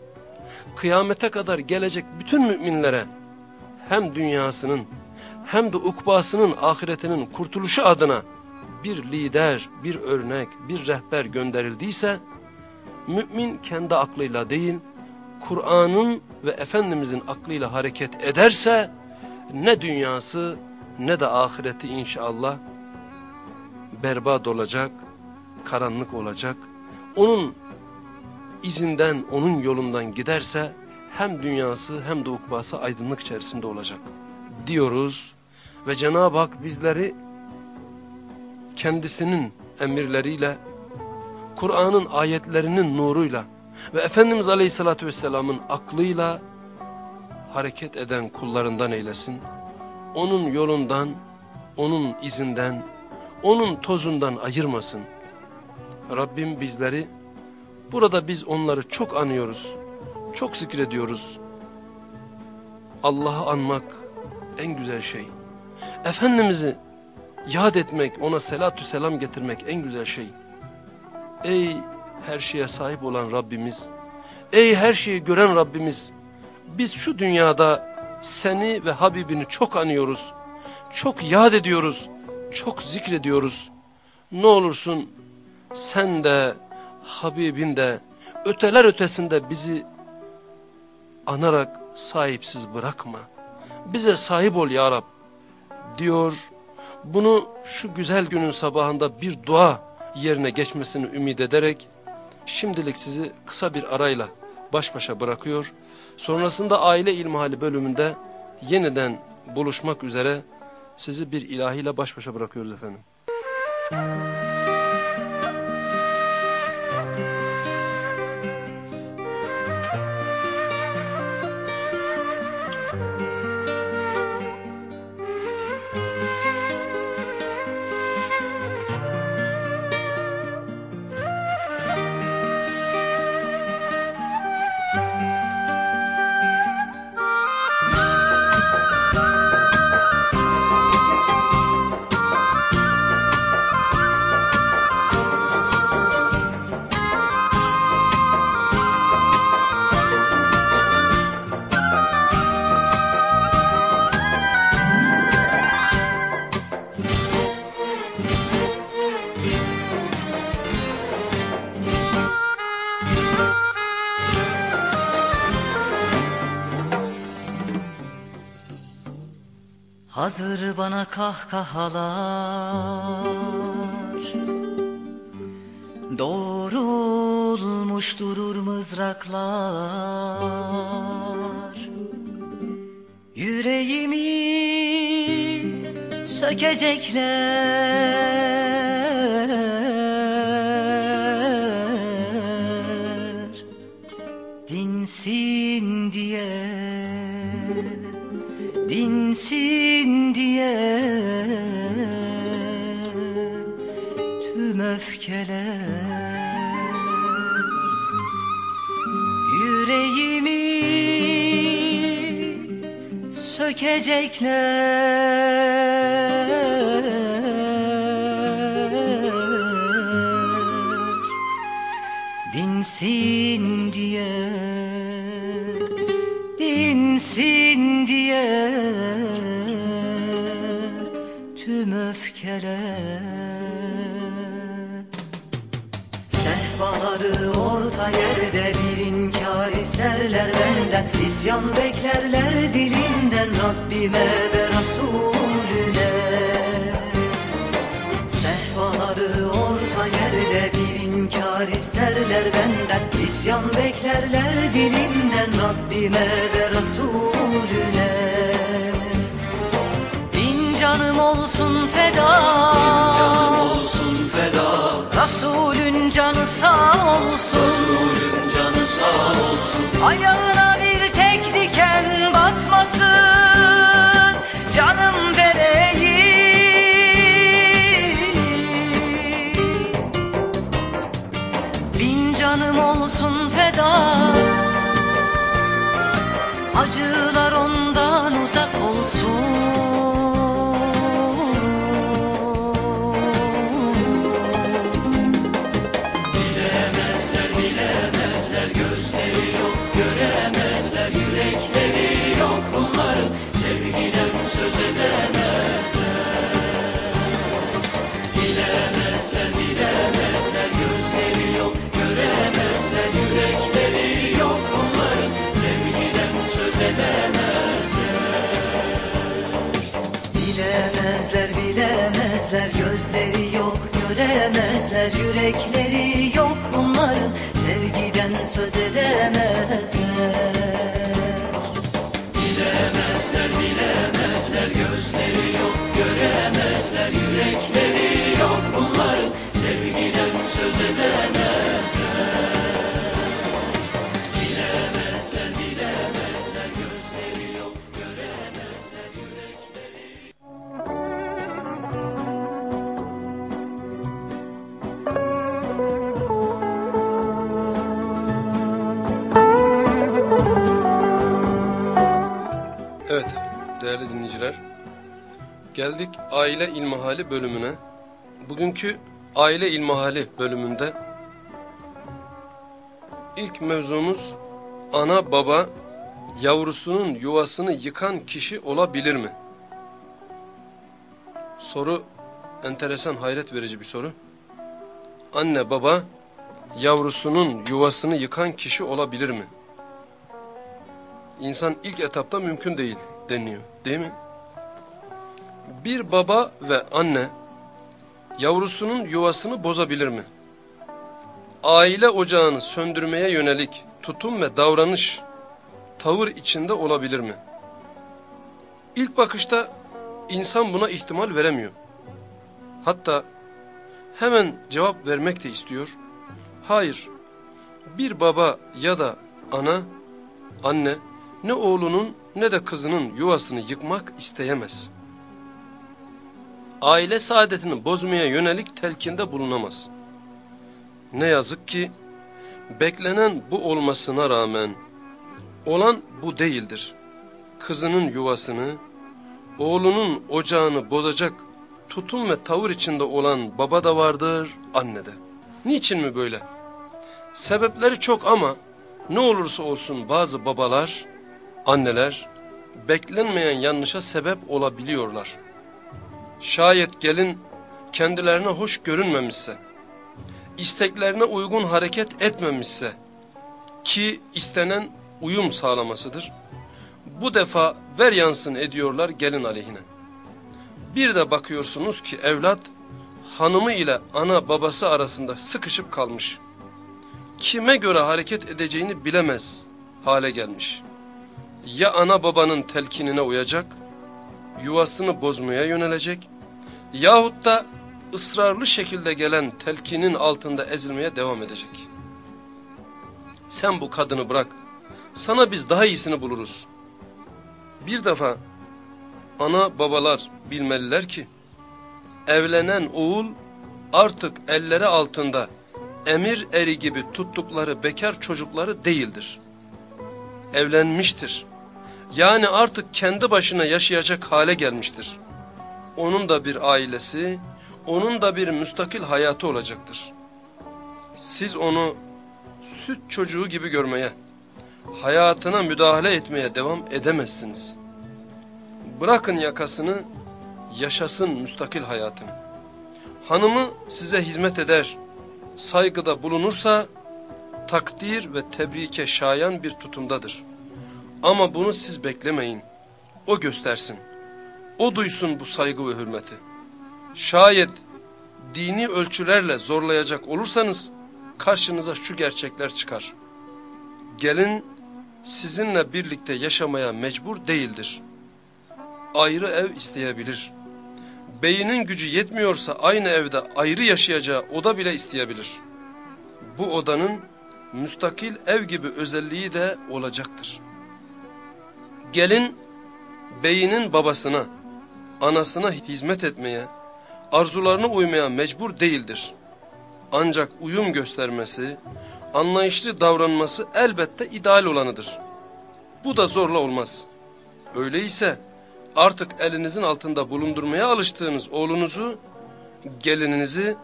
kıyamete kadar gelecek bütün müminlere hem dünyasının hem de ukbasının ahiretinin kurtuluşu adına bir lider, bir örnek, bir rehber gönderildiyse mümin kendi aklıyla değil Kur'an'ın ve Efendimizin aklıyla hareket ederse ne dünyası ne de ahireti inşallah berbat olacak, karanlık olacak. Onun izinden, onun yolundan giderse hem dünyası hem de ukbası aydınlık içerisinde olacak diyoruz. Ve Cenab-ı Hak bizleri kendisinin emirleriyle, Kur'an'ın ayetlerinin nuruyla ve Efendimiz Aleyhisselatü Vesselam'ın aklıyla hareket eden kullarından eylesin. Onun yolundan, onun izinden, onun tozundan ayırmasın. Rabbim bizleri, burada biz onları çok anıyoruz, çok zikrediyoruz. Allah'ı anmak en güzel şey. Efendimiz'i yad etmek, ona selatü selam getirmek en güzel şey. Ey her şeye sahip olan Rabbimiz, ey her şeyi gören Rabbimiz, biz şu dünyada seni ve Habibini çok anıyoruz, çok yad ediyoruz, çok zikrediyoruz. Ne olursun sen de, Habibin de, öteler ötesinde bizi anarak sahipsiz bırakma. Bize sahip ol ya Rab diyor. Bunu şu güzel günün sabahında bir dua yerine geçmesini ümit ederek şimdilik sizi kısa bir arayla baş başa bırakıyor. Sonrasında aile ilmihali bölümünde yeniden buluşmak üzere sizi bir ilahiyle baş başa bırakıyoruz efendim. Hazır kahkahalar dinsin diye dinsin diye tüm öfkeler Sehpaları orta yerde bir inkar isterler benden İsyan beklerler dilimden Rabbime İsyan beklerler dilimden Rabbime ve Resulüne Bin canım olsun feda. Bin canım olsun feda. Resulün canı sağ olsun. Resulün canı sağ olsun. Ayağına göremezler yürekleri yok bunların. Sevgiden söz edemezler Geldik aile ilmihali bölümüne. Bugünkü aile ilmihali bölümünde ilk mevzumuz ana baba yavrusunun yuvasını yıkan kişi olabilir mi? Soru enteresan hayret verici bir soru. Anne baba yavrusunun yuvasını yıkan kişi olabilir mi? İnsan ilk etapta mümkün değil deniyor değil mi? Bir baba ve anne yavrusunun yuvasını bozabilir mi? Aile ocağını söndürmeye yönelik tutum ve davranış, tavır içinde olabilir mi? İlk bakışta insan buna ihtimal veremiyor. Hatta hemen cevap vermek de istiyor. Hayır, bir baba ya da ana, anne ne oğlunun ne de kızının yuvasını yıkmak isteyemez. Aile saadetini bozmaya yönelik telkinde bulunamaz. Ne yazık ki beklenen bu olmasına rağmen olan bu değildir. Kızının yuvasını, oğlunun ocağını bozacak tutum ve tavır içinde olan baba da vardır, anne de. Niçin mi böyle? Sebepleri çok ama ne olursa olsun bazı babalar, anneler beklenmeyen yanlışa sebep olabiliyorlar. Şayet gelin kendilerine hoş görünmemişse, isteklerine uygun hareket etmemişse ki istenen uyum sağlamasıdır. Bu defa ver yansın ediyorlar gelin aleyhine. Bir de bakıyorsunuz ki evlat hanımı ile ana babası arasında sıkışıp kalmış. Kime göre hareket edeceğini bilemez hale gelmiş. Ya ana babanın telkinine uyacak, yuvasını bozmaya yönelecek yahut da ısrarlı şekilde gelen telkinin altında ezilmeye devam edecek. Sen bu kadını bırak, sana biz daha iyisini buluruz. Bir defa ana babalar bilmeliler ki, evlenen oğul artık elleri altında emir eri gibi tuttukları bekar çocukları değildir. Evlenmiştir. Yani artık kendi başına yaşayacak hale gelmiştir. Onun da bir ailesi, onun da bir müstakil hayatı olacaktır. Siz onu süt çocuğu gibi görmeye, hayatına müdahale etmeye devam edemezsiniz. Bırakın yakasını, yaşasın müstakil hayatını. Hanımı size hizmet eder, saygıda bulunursa, takdir ve tebrike şayan bir tutumdadır. Ama bunu siz beklemeyin, o göstersin, o duysun bu saygı ve hürmeti. Şayet dini ölçülerle zorlayacak olursanız, karşınıza şu gerçekler çıkar. Gelin sizinle birlikte yaşamaya mecbur değildir. Ayrı ev isteyebilir. Beyinin gücü yetmiyorsa aynı evde ayrı yaşayacağı oda bile isteyebilir. Bu odanın müstakil ev gibi özelliği de olacaktır. Gelin beyinin babasına, anasına hizmet etmeye, arzularına uymaya mecbur değildir. Ancak uyum göstermesi, anlayışlı davranması elbette ideal olanıdır. Bu da zorla olmaz. Öyleyse artık elinizin altında bulundurmaya alıştığınız oğlunuzu, gelininizi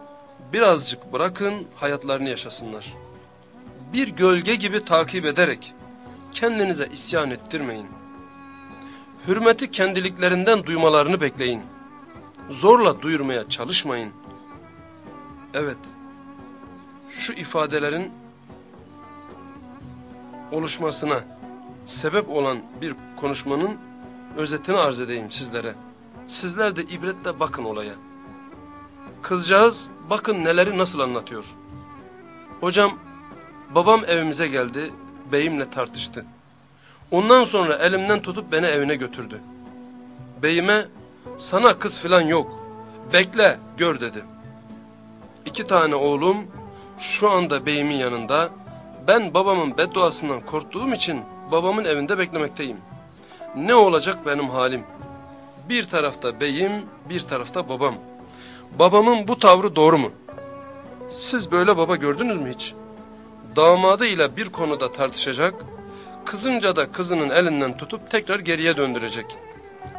birazcık bırakın hayatlarını yaşasınlar. Bir gölge gibi takip ederek kendinize isyan ettirmeyin. Hürmeti kendiliklerinden duymalarını bekleyin. Zorla duyurmaya çalışmayın. Evet, şu ifadelerin oluşmasına sebep olan bir konuşmanın özetini arz edeyim sizlere. Sizler de ibretle bakın olaya. Kızcağız bakın neleri nasıl anlatıyor. Hocam babam evimize geldi, beyimle tartıştı. Ondan sonra elimden tutup beni evine götürdü. Beyime sana kız filan yok, bekle gör dedi. İki tane oğlum şu anda beyimin yanında. Ben babamın bedduasından korktuğum için babamın evinde beklemekteyim. Ne olacak benim halim? Bir tarafta beyim, bir tarafta babam. Babamın bu tavrı doğru mu? Siz böyle baba gördünüz mü hiç? Damadı ile bir konuda tartışacak, kızınca da kızının elinden tutup tekrar geriye döndürecek.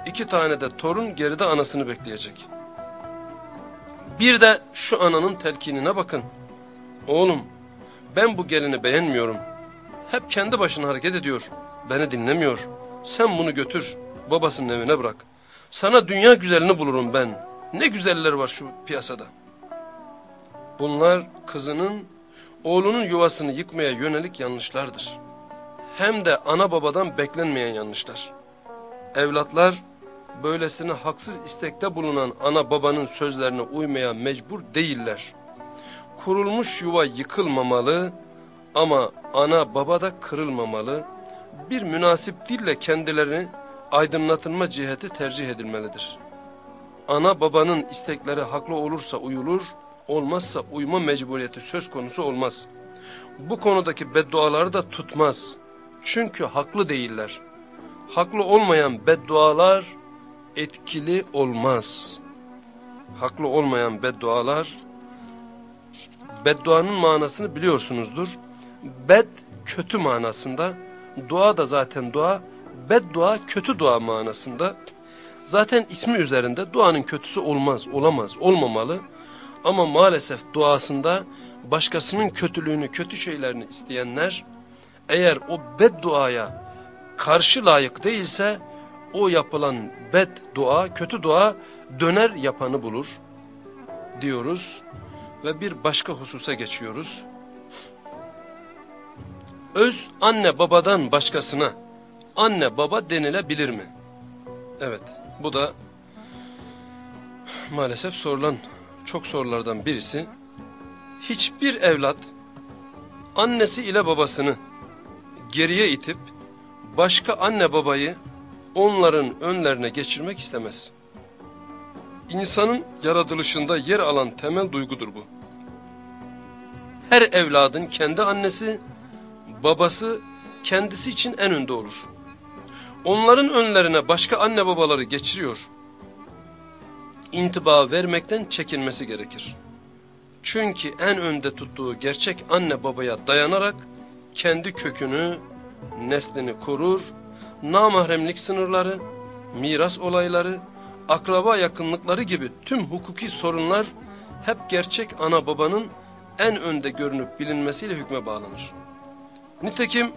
İki tane de torun geride anasını bekleyecek. Bir de şu ananın telkinine bakın. Oğlum ben bu gelini beğenmiyorum. Hep kendi başına hareket ediyor. Beni dinlemiyor. Sen bunu götür babasının evine bırak. Sana dünya güzelini bulurum ben. Ne güzeller var şu piyasada. Bunlar kızının, oğlunun yuvasını yıkmaya yönelik yanlışlardır. Hem de ana babadan beklenmeyen yanlışlar. Evlatlar böylesine haksız istekte bulunan ana babanın sözlerine uymaya mecbur değiller. Kurulmuş yuva yıkılmamalı, Ama ana baba da kırılmamalı, bir münasip dille kendilerini aydınlatılma ciheti tercih edilmelidir. Ana babanın istekleri haklı olursa uyulur, olmazsa uyma mecburiyeti söz konusu olmaz. Bu konudaki bedduaları da tutmaz. Çünkü haklı değiller. Haklı olmayan beddualar etkili olmaz. Haklı olmayan beddualar, bedduanın manasını biliyorsunuzdur. Bed kötü manasında, dua da zaten dua, beddua kötü dua manasında. Zaten ismi üzerinde duanın kötüsü olmaz, olamaz, olmamalı. Ama maalesef duasında başkasının kötülüğünü, kötü şeylerini isteyenler eğer o bedduaya karşı layık değilse o yapılan bed dua, kötü dua döner yapanı bulur diyoruz ve bir başka hususa geçiyoruz. Öz anne babadan başkasına anne baba denilebilir mi? Evet bu da maalesef sorulan çok sorulardan birisi. Hiçbir evlat annesi ile babasını geriye itip başka anne babayı onların önlerine geçirmek istemez. İnsanın yaratılışında yer alan temel duygudur bu. Her evladın kendi annesi, babası kendisi için en önde olur. Onların önlerine başka anne babaları geçiriyor. İntiba vermekten çekinmesi gerekir. Çünkü en önde tuttuğu gerçek anne babaya dayanarak kendi kökünü, neslini korur, namahremlik sınırları, miras olayları, akraba yakınlıkları gibi tüm hukuki sorunlar hep gerçek ana babanın en önde görünüp bilinmesiyle hükme bağlanır. Nitekim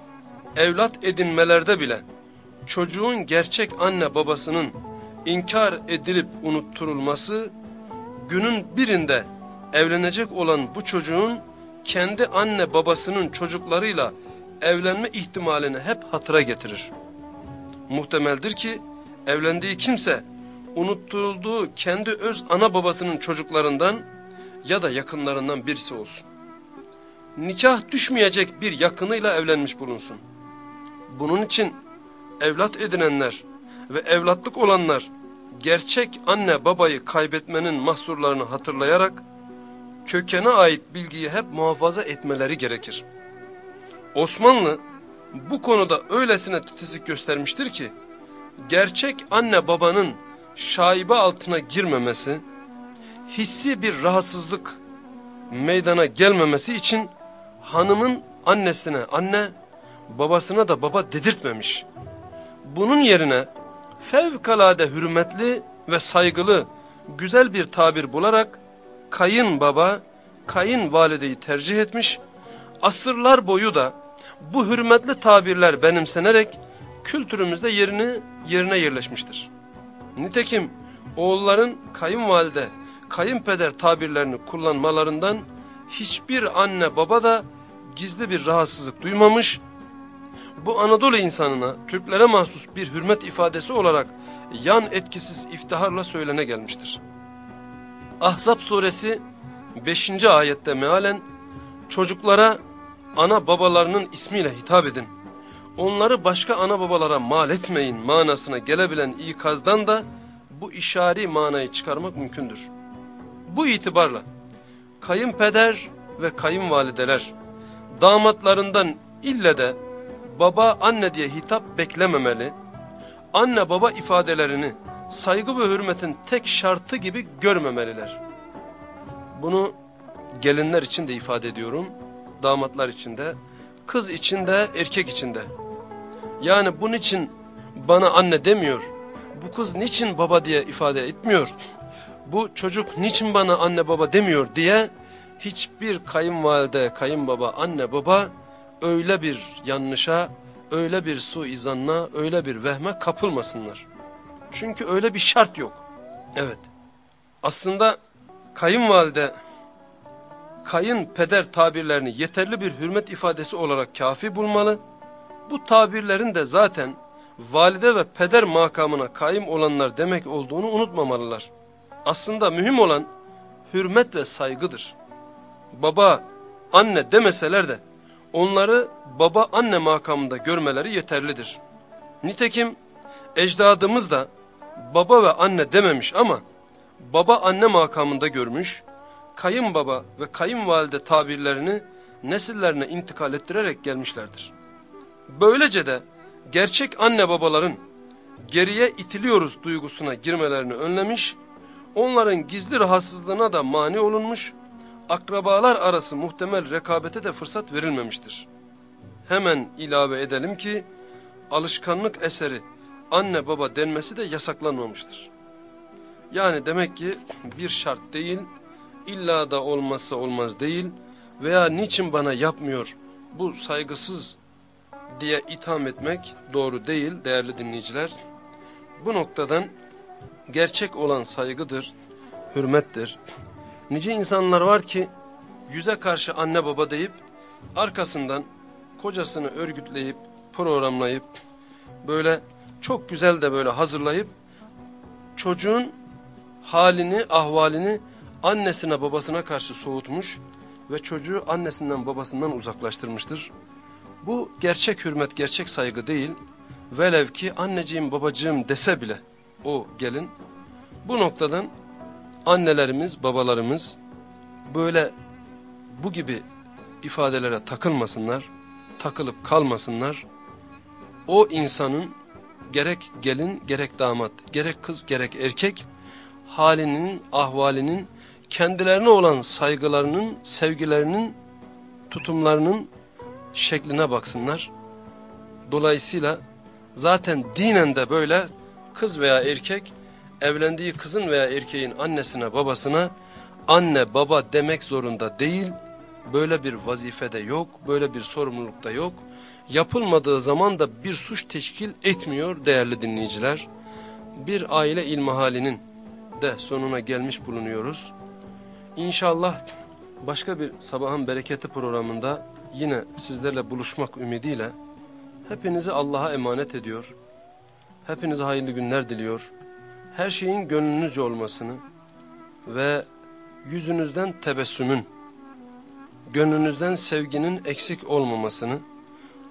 evlat edinmelerde bile çocuğun gerçek anne babasının inkar edilip unutturulması, günün birinde evlenecek olan bu çocuğun kendi anne babasının çocuklarıyla evlenme ihtimalini hep hatıra getirir. Muhtemeldir ki evlendiği kimse unutturulduğu kendi öz ana babasının çocuklarından ya da yakınlarından birisi olsun. Nikah düşmeyecek bir yakınıyla evlenmiş bulunsun. Bunun için evlat edinenler ve evlatlık olanlar gerçek anne babayı kaybetmenin mahsurlarını hatırlayarak kökene ait bilgiyi hep muhafaza etmeleri gerekir. Osmanlı bu konuda öylesine titizlik göstermiştir ki gerçek anne babanın şaibe altına girmemesi, hissi bir rahatsızlık meydana gelmemesi için hanımın annesine anne, babasına da baba dedirtmemiş. Bunun yerine fevkalade hürmetli ve saygılı güzel bir tabir bularak kayın baba, kayın valideyi tercih etmiş, asırlar boyu da bu hürmetli tabirler benimsenerek kültürümüzde yerini yerine yerleşmiştir. Nitekim oğulların kayınvalide, kayınpeder tabirlerini kullanmalarından hiçbir anne baba da gizli bir rahatsızlık duymamış. Bu Anadolu insanına Türklere mahsus bir hürmet ifadesi olarak yan etkisiz iftiharla söylene gelmiştir. Ahzab suresi 5. ayette mealen çocuklara ana babalarının ismiyle hitap edin. Onları başka ana babalara mal etmeyin manasına gelebilen ikazdan da bu işari manayı çıkarmak mümkündür. Bu itibarla kayınpeder ve kayınvalideler damatlarından ille de baba anne diye hitap beklememeli, anne baba ifadelerini saygı ve hürmetin tek şartı gibi görmemeliler. Bunu gelinler için de ifade ediyorum, damatlar için de, kız için de, erkek için de. Yani bunun için bana anne demiyor, bu kız niçin baba diye ifade etmiyor, bu çocuk niçin bana anne baba demiyor diye hiçbir kayınvalide, kayınbaba, anne baba öyle bir yanlışa, öyle bir suizanla, öyle bir vehme kapılmasınlar. Çünkü öyle bir şart yok. Evet. Aslında kayınvalide, kayınpeder tabirlerini yeterli bir hürmet ifadesi olarak kafi bulmalı. Bu tabirlerin de zaten valide ve peder makamına kayım olanlar demek olduğunu unutmamalılar. Aslında mühim olan hürmet ve saygıdır. Baba, anne demeseler de onları baba anne makamında görmeleri yeterlidir. Nitekim ecdadımız da baba ve anne dememiş ama baba anne makamında görmüş, kayınbaba ve kayınvalide tabirlerini nesillerine intikal ettirerek gelmişlerdir. Böylece de gerçek anne babaların geriye itiliyoruz duygusuna girmelerini önlemiş, onların gizli rahatsızlığına da mani olunmuş, akrabalar arası muhtemel rekabete de fırsat verilmemiştir. Hemen ilave edelim ki, alışkanlık eseri anne baba denmesi de yasaklanmamıştır. Yani demek ki bir şart değil, illa da olmazsa olmaz değil veya niçin bana yapmıyor, bu saygısız diye itham etmek doğru değil değerli dinleyiciler. Bu noktadan gerçek olan saygıdır, hürmettir. Nice insanlar var ki yüze karşı anne baba deyip arkasından kocasını örgütleyip programlayıp böyle çok güzel de böyle hazırlayıp çocuğun halini ahvalini annesine babasına karşı soğutmuş ve çocuğu annesinden babasından uzaklaştırmıştır. Bu gerçek hürmet gerçek saygı değil. Velev ki anneciğim babacığım dese bile o gelin. Bu noktadan annelerimiz babalarımız böyle bu gibi ifadelere takılmasınlar takılıp kalmasınlar. O insanın gerek gelin gerek damat gerek kız gerek erkek halinin ahvalinin kendilerine olan saygılarının sevgilerinin tutumlarının şekline baksınlar. Dolayısıyla zaten dinen de böyle kız veya erkek evlendiği kızın veya erkeğin annesine babasına anne baba demek zorunda değil. Böyle bir vazifede yok, böyle bir sorumlulukta yok. Yapılmadığı zaman da bir suç teşkil etmiyor değerli dinleyiciler. Bir aile ilmihalinin de sonuna gelmiş bulunuyoruz. İnşallah başka bir sabahın bereketi programında yine sizlerle buluşmak ümidiyle hepinizi Allah'a emanet ediyor. Hepinize hayırlı günler diliyor. Her şeyin gönlünüzce olmasını ve yüzünüzden tebessümün, gönlünüzden sevginin eksik olmamasını,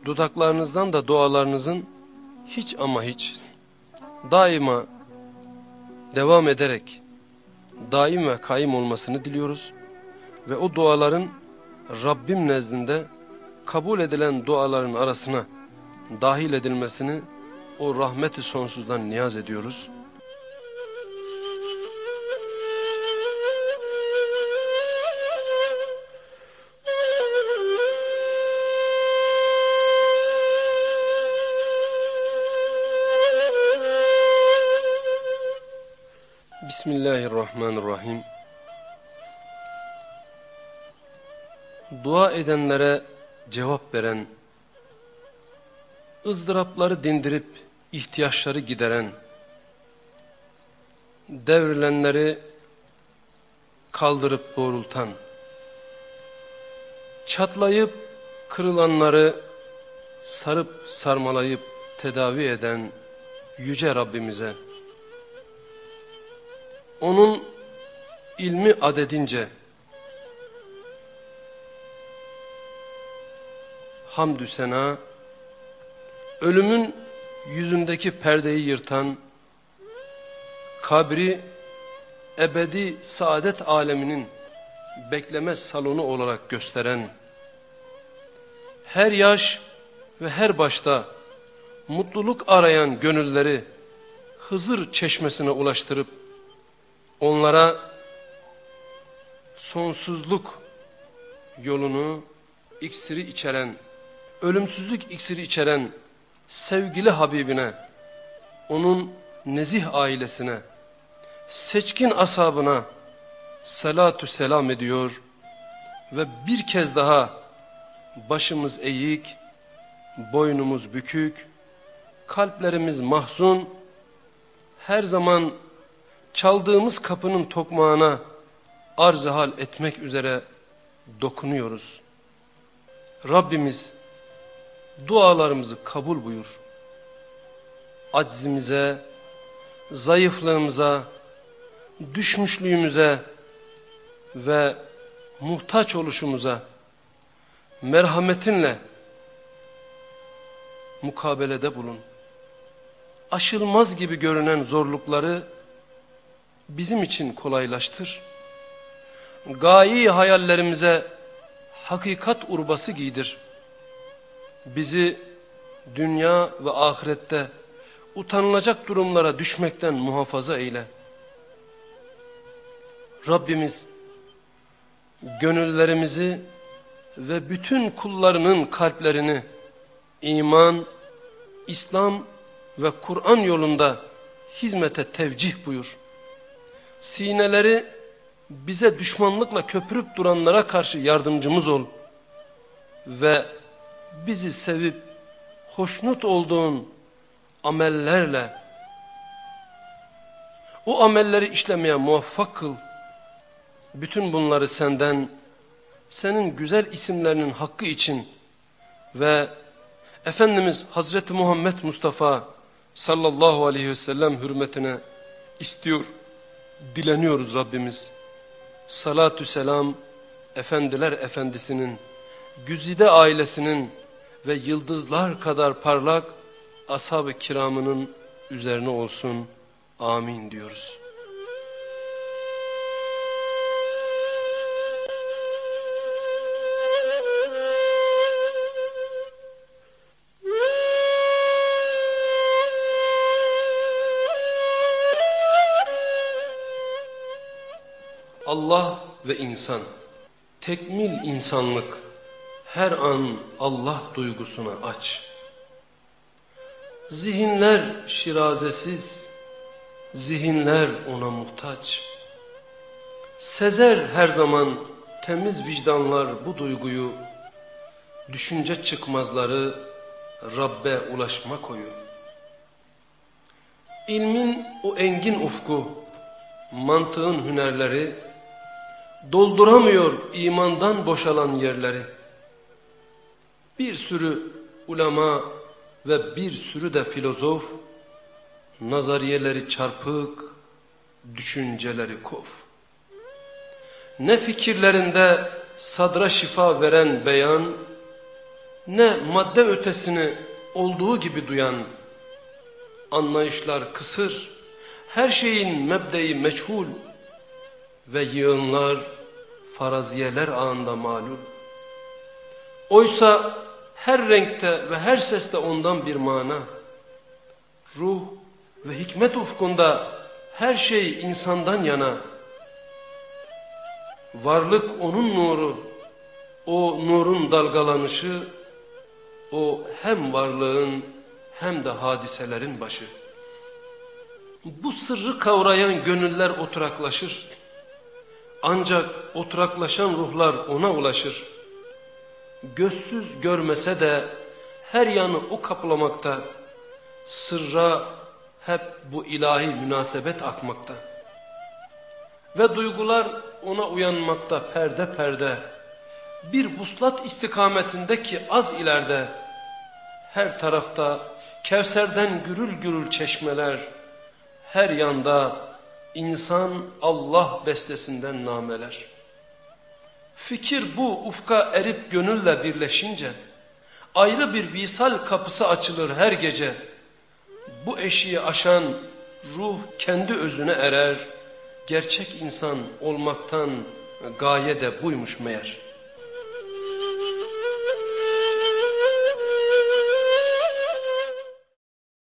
dudaklarınızdan da dualarınızın hiç ama hiç daima devam ederek daim ve kaim olmasını diliyoruz. Ve o duaların Rabbim nezdinde kabul edilen duaların arasına dahil edilmesini o rahmeti sonsuzdan niyaz ediyoruz. Bismillahirrahmanirrahim. Dua edenlere cevap veren, ızdırapları dindirip ihtiyaçları gideren, devrilenleri kaldırıp doğrultan, çatlayıp kırılanları sarıp sarmalayıp tedavi eden Yüce Rabbimize, onun ilmi adedince hamdü sena ölümün yüzündeki perdeyi yırtan kabri ebedi saadet aleminin bekleme salonu olarak gösteren her yaş ve her başta mutluluk arayan gönülleri Hızır çeşmesine ulaştırıp onlara sonsuzluk yolunu iksiri içeren, ölümsüzlük iksiri içeren sevgili Habibine, onun nezih ailesine, seçkin asabına salatü selam ediyor ve bir kez daha başımız eğik, boynumuz bükük, kalplerimiz mahzun, her zaman çaldığımız kapının tokmağına arz hal etmek üzere dokunuyoruz. Rabbimiz dualarımızı kabul buyur. Aczimize, zayıflığımıza, düşmüşlüğümüze ve muhtaç oluşumuza merhametinle mukabelede bulun. Aşılmaz gibi görünen zorlukları bizim için kolaylaştır. Gayi hayallerimize hakikat urbası giydir. Bizi dünya ve ahirette utanılacak durumlara düşmekten muhafaza eyle. Rabbimiz gönüllerimizi ve bütün kullarının kalplerini iman, İslam ve Kur'an yolunda hizmete tevcih buyur. Sineleri bize düşmanlıkla köpürüp duranlara karşı yardımcımız ol. Ve bizi sevip hoşnut olduğun amellerle o amelleri işlemeye muvaffak kıl. Bütün bunları senden, senin güzel isimlerinin hakkı için ve Efendimiz Hazreti Muhammed Mustafa sallallahu aleyhi ve sellem hürmetine istiyor, dileniyoruz Rabbimiz. Salatü selam, efendiler efendisinin, güzide ailesinin ve yıldızlar kadar parlak ashab-ı kiramının üzerine olsun. Amin diyoruz. Allah ve insan, tekmil insanlık, her an Allah duygusuna aç. Zihinler şirazesiz, zihinler ona muhtaç. Sezer her zaman temiz vicdanlar bu duyguyu, düşünce çıkmazları Rabbe ulaşma koyu. İlmin o engin ufku, mantığın hünerleri, dolduramıyor imandan boşalan yerleri. Bir sürü ulema ve bir sürü de filozof, nazariyeleri çarpık, düşünceleri kof. Ne fikirlerinde sadra şifa veren beyan, ne madde ötesini olduğu gibi duyan, anlayışlar kısır, her şeyin mebdeyi meçhul ve yığınlar faraziyeler ağında malum. Oysa her renkte ve her seste ondan bir mana. Ruh ve hikmet ufkunda her şey insandan yana. Varlık onun nuru, o nurun dalgalanışı, o hem varlığın hem de hadiselerin başı. Bu sırrı kavrayan gönüller oturaklaşır. Ancak oturaklaşan ruhlar ona ulaşır. Gözsüz görmese de her yanı o kaplamakta. Sırra hep bu ilahi münasebet akmakta. Ve duygular ona uyanmakta perde perde. Bir vuslat istikametindeki az ileride. Her tarafta Kevser'den gürül gürül çeşmeler. Her yanda insan Allah bestesinden nameler. Fikir bu ufka erip gönülle birleşince ayrı bir visal kapısı açılır her gece. Bu eşiği aşan ruh kendi özüne erer. Gerçek insan olmaktan gaye de buymuş meğer.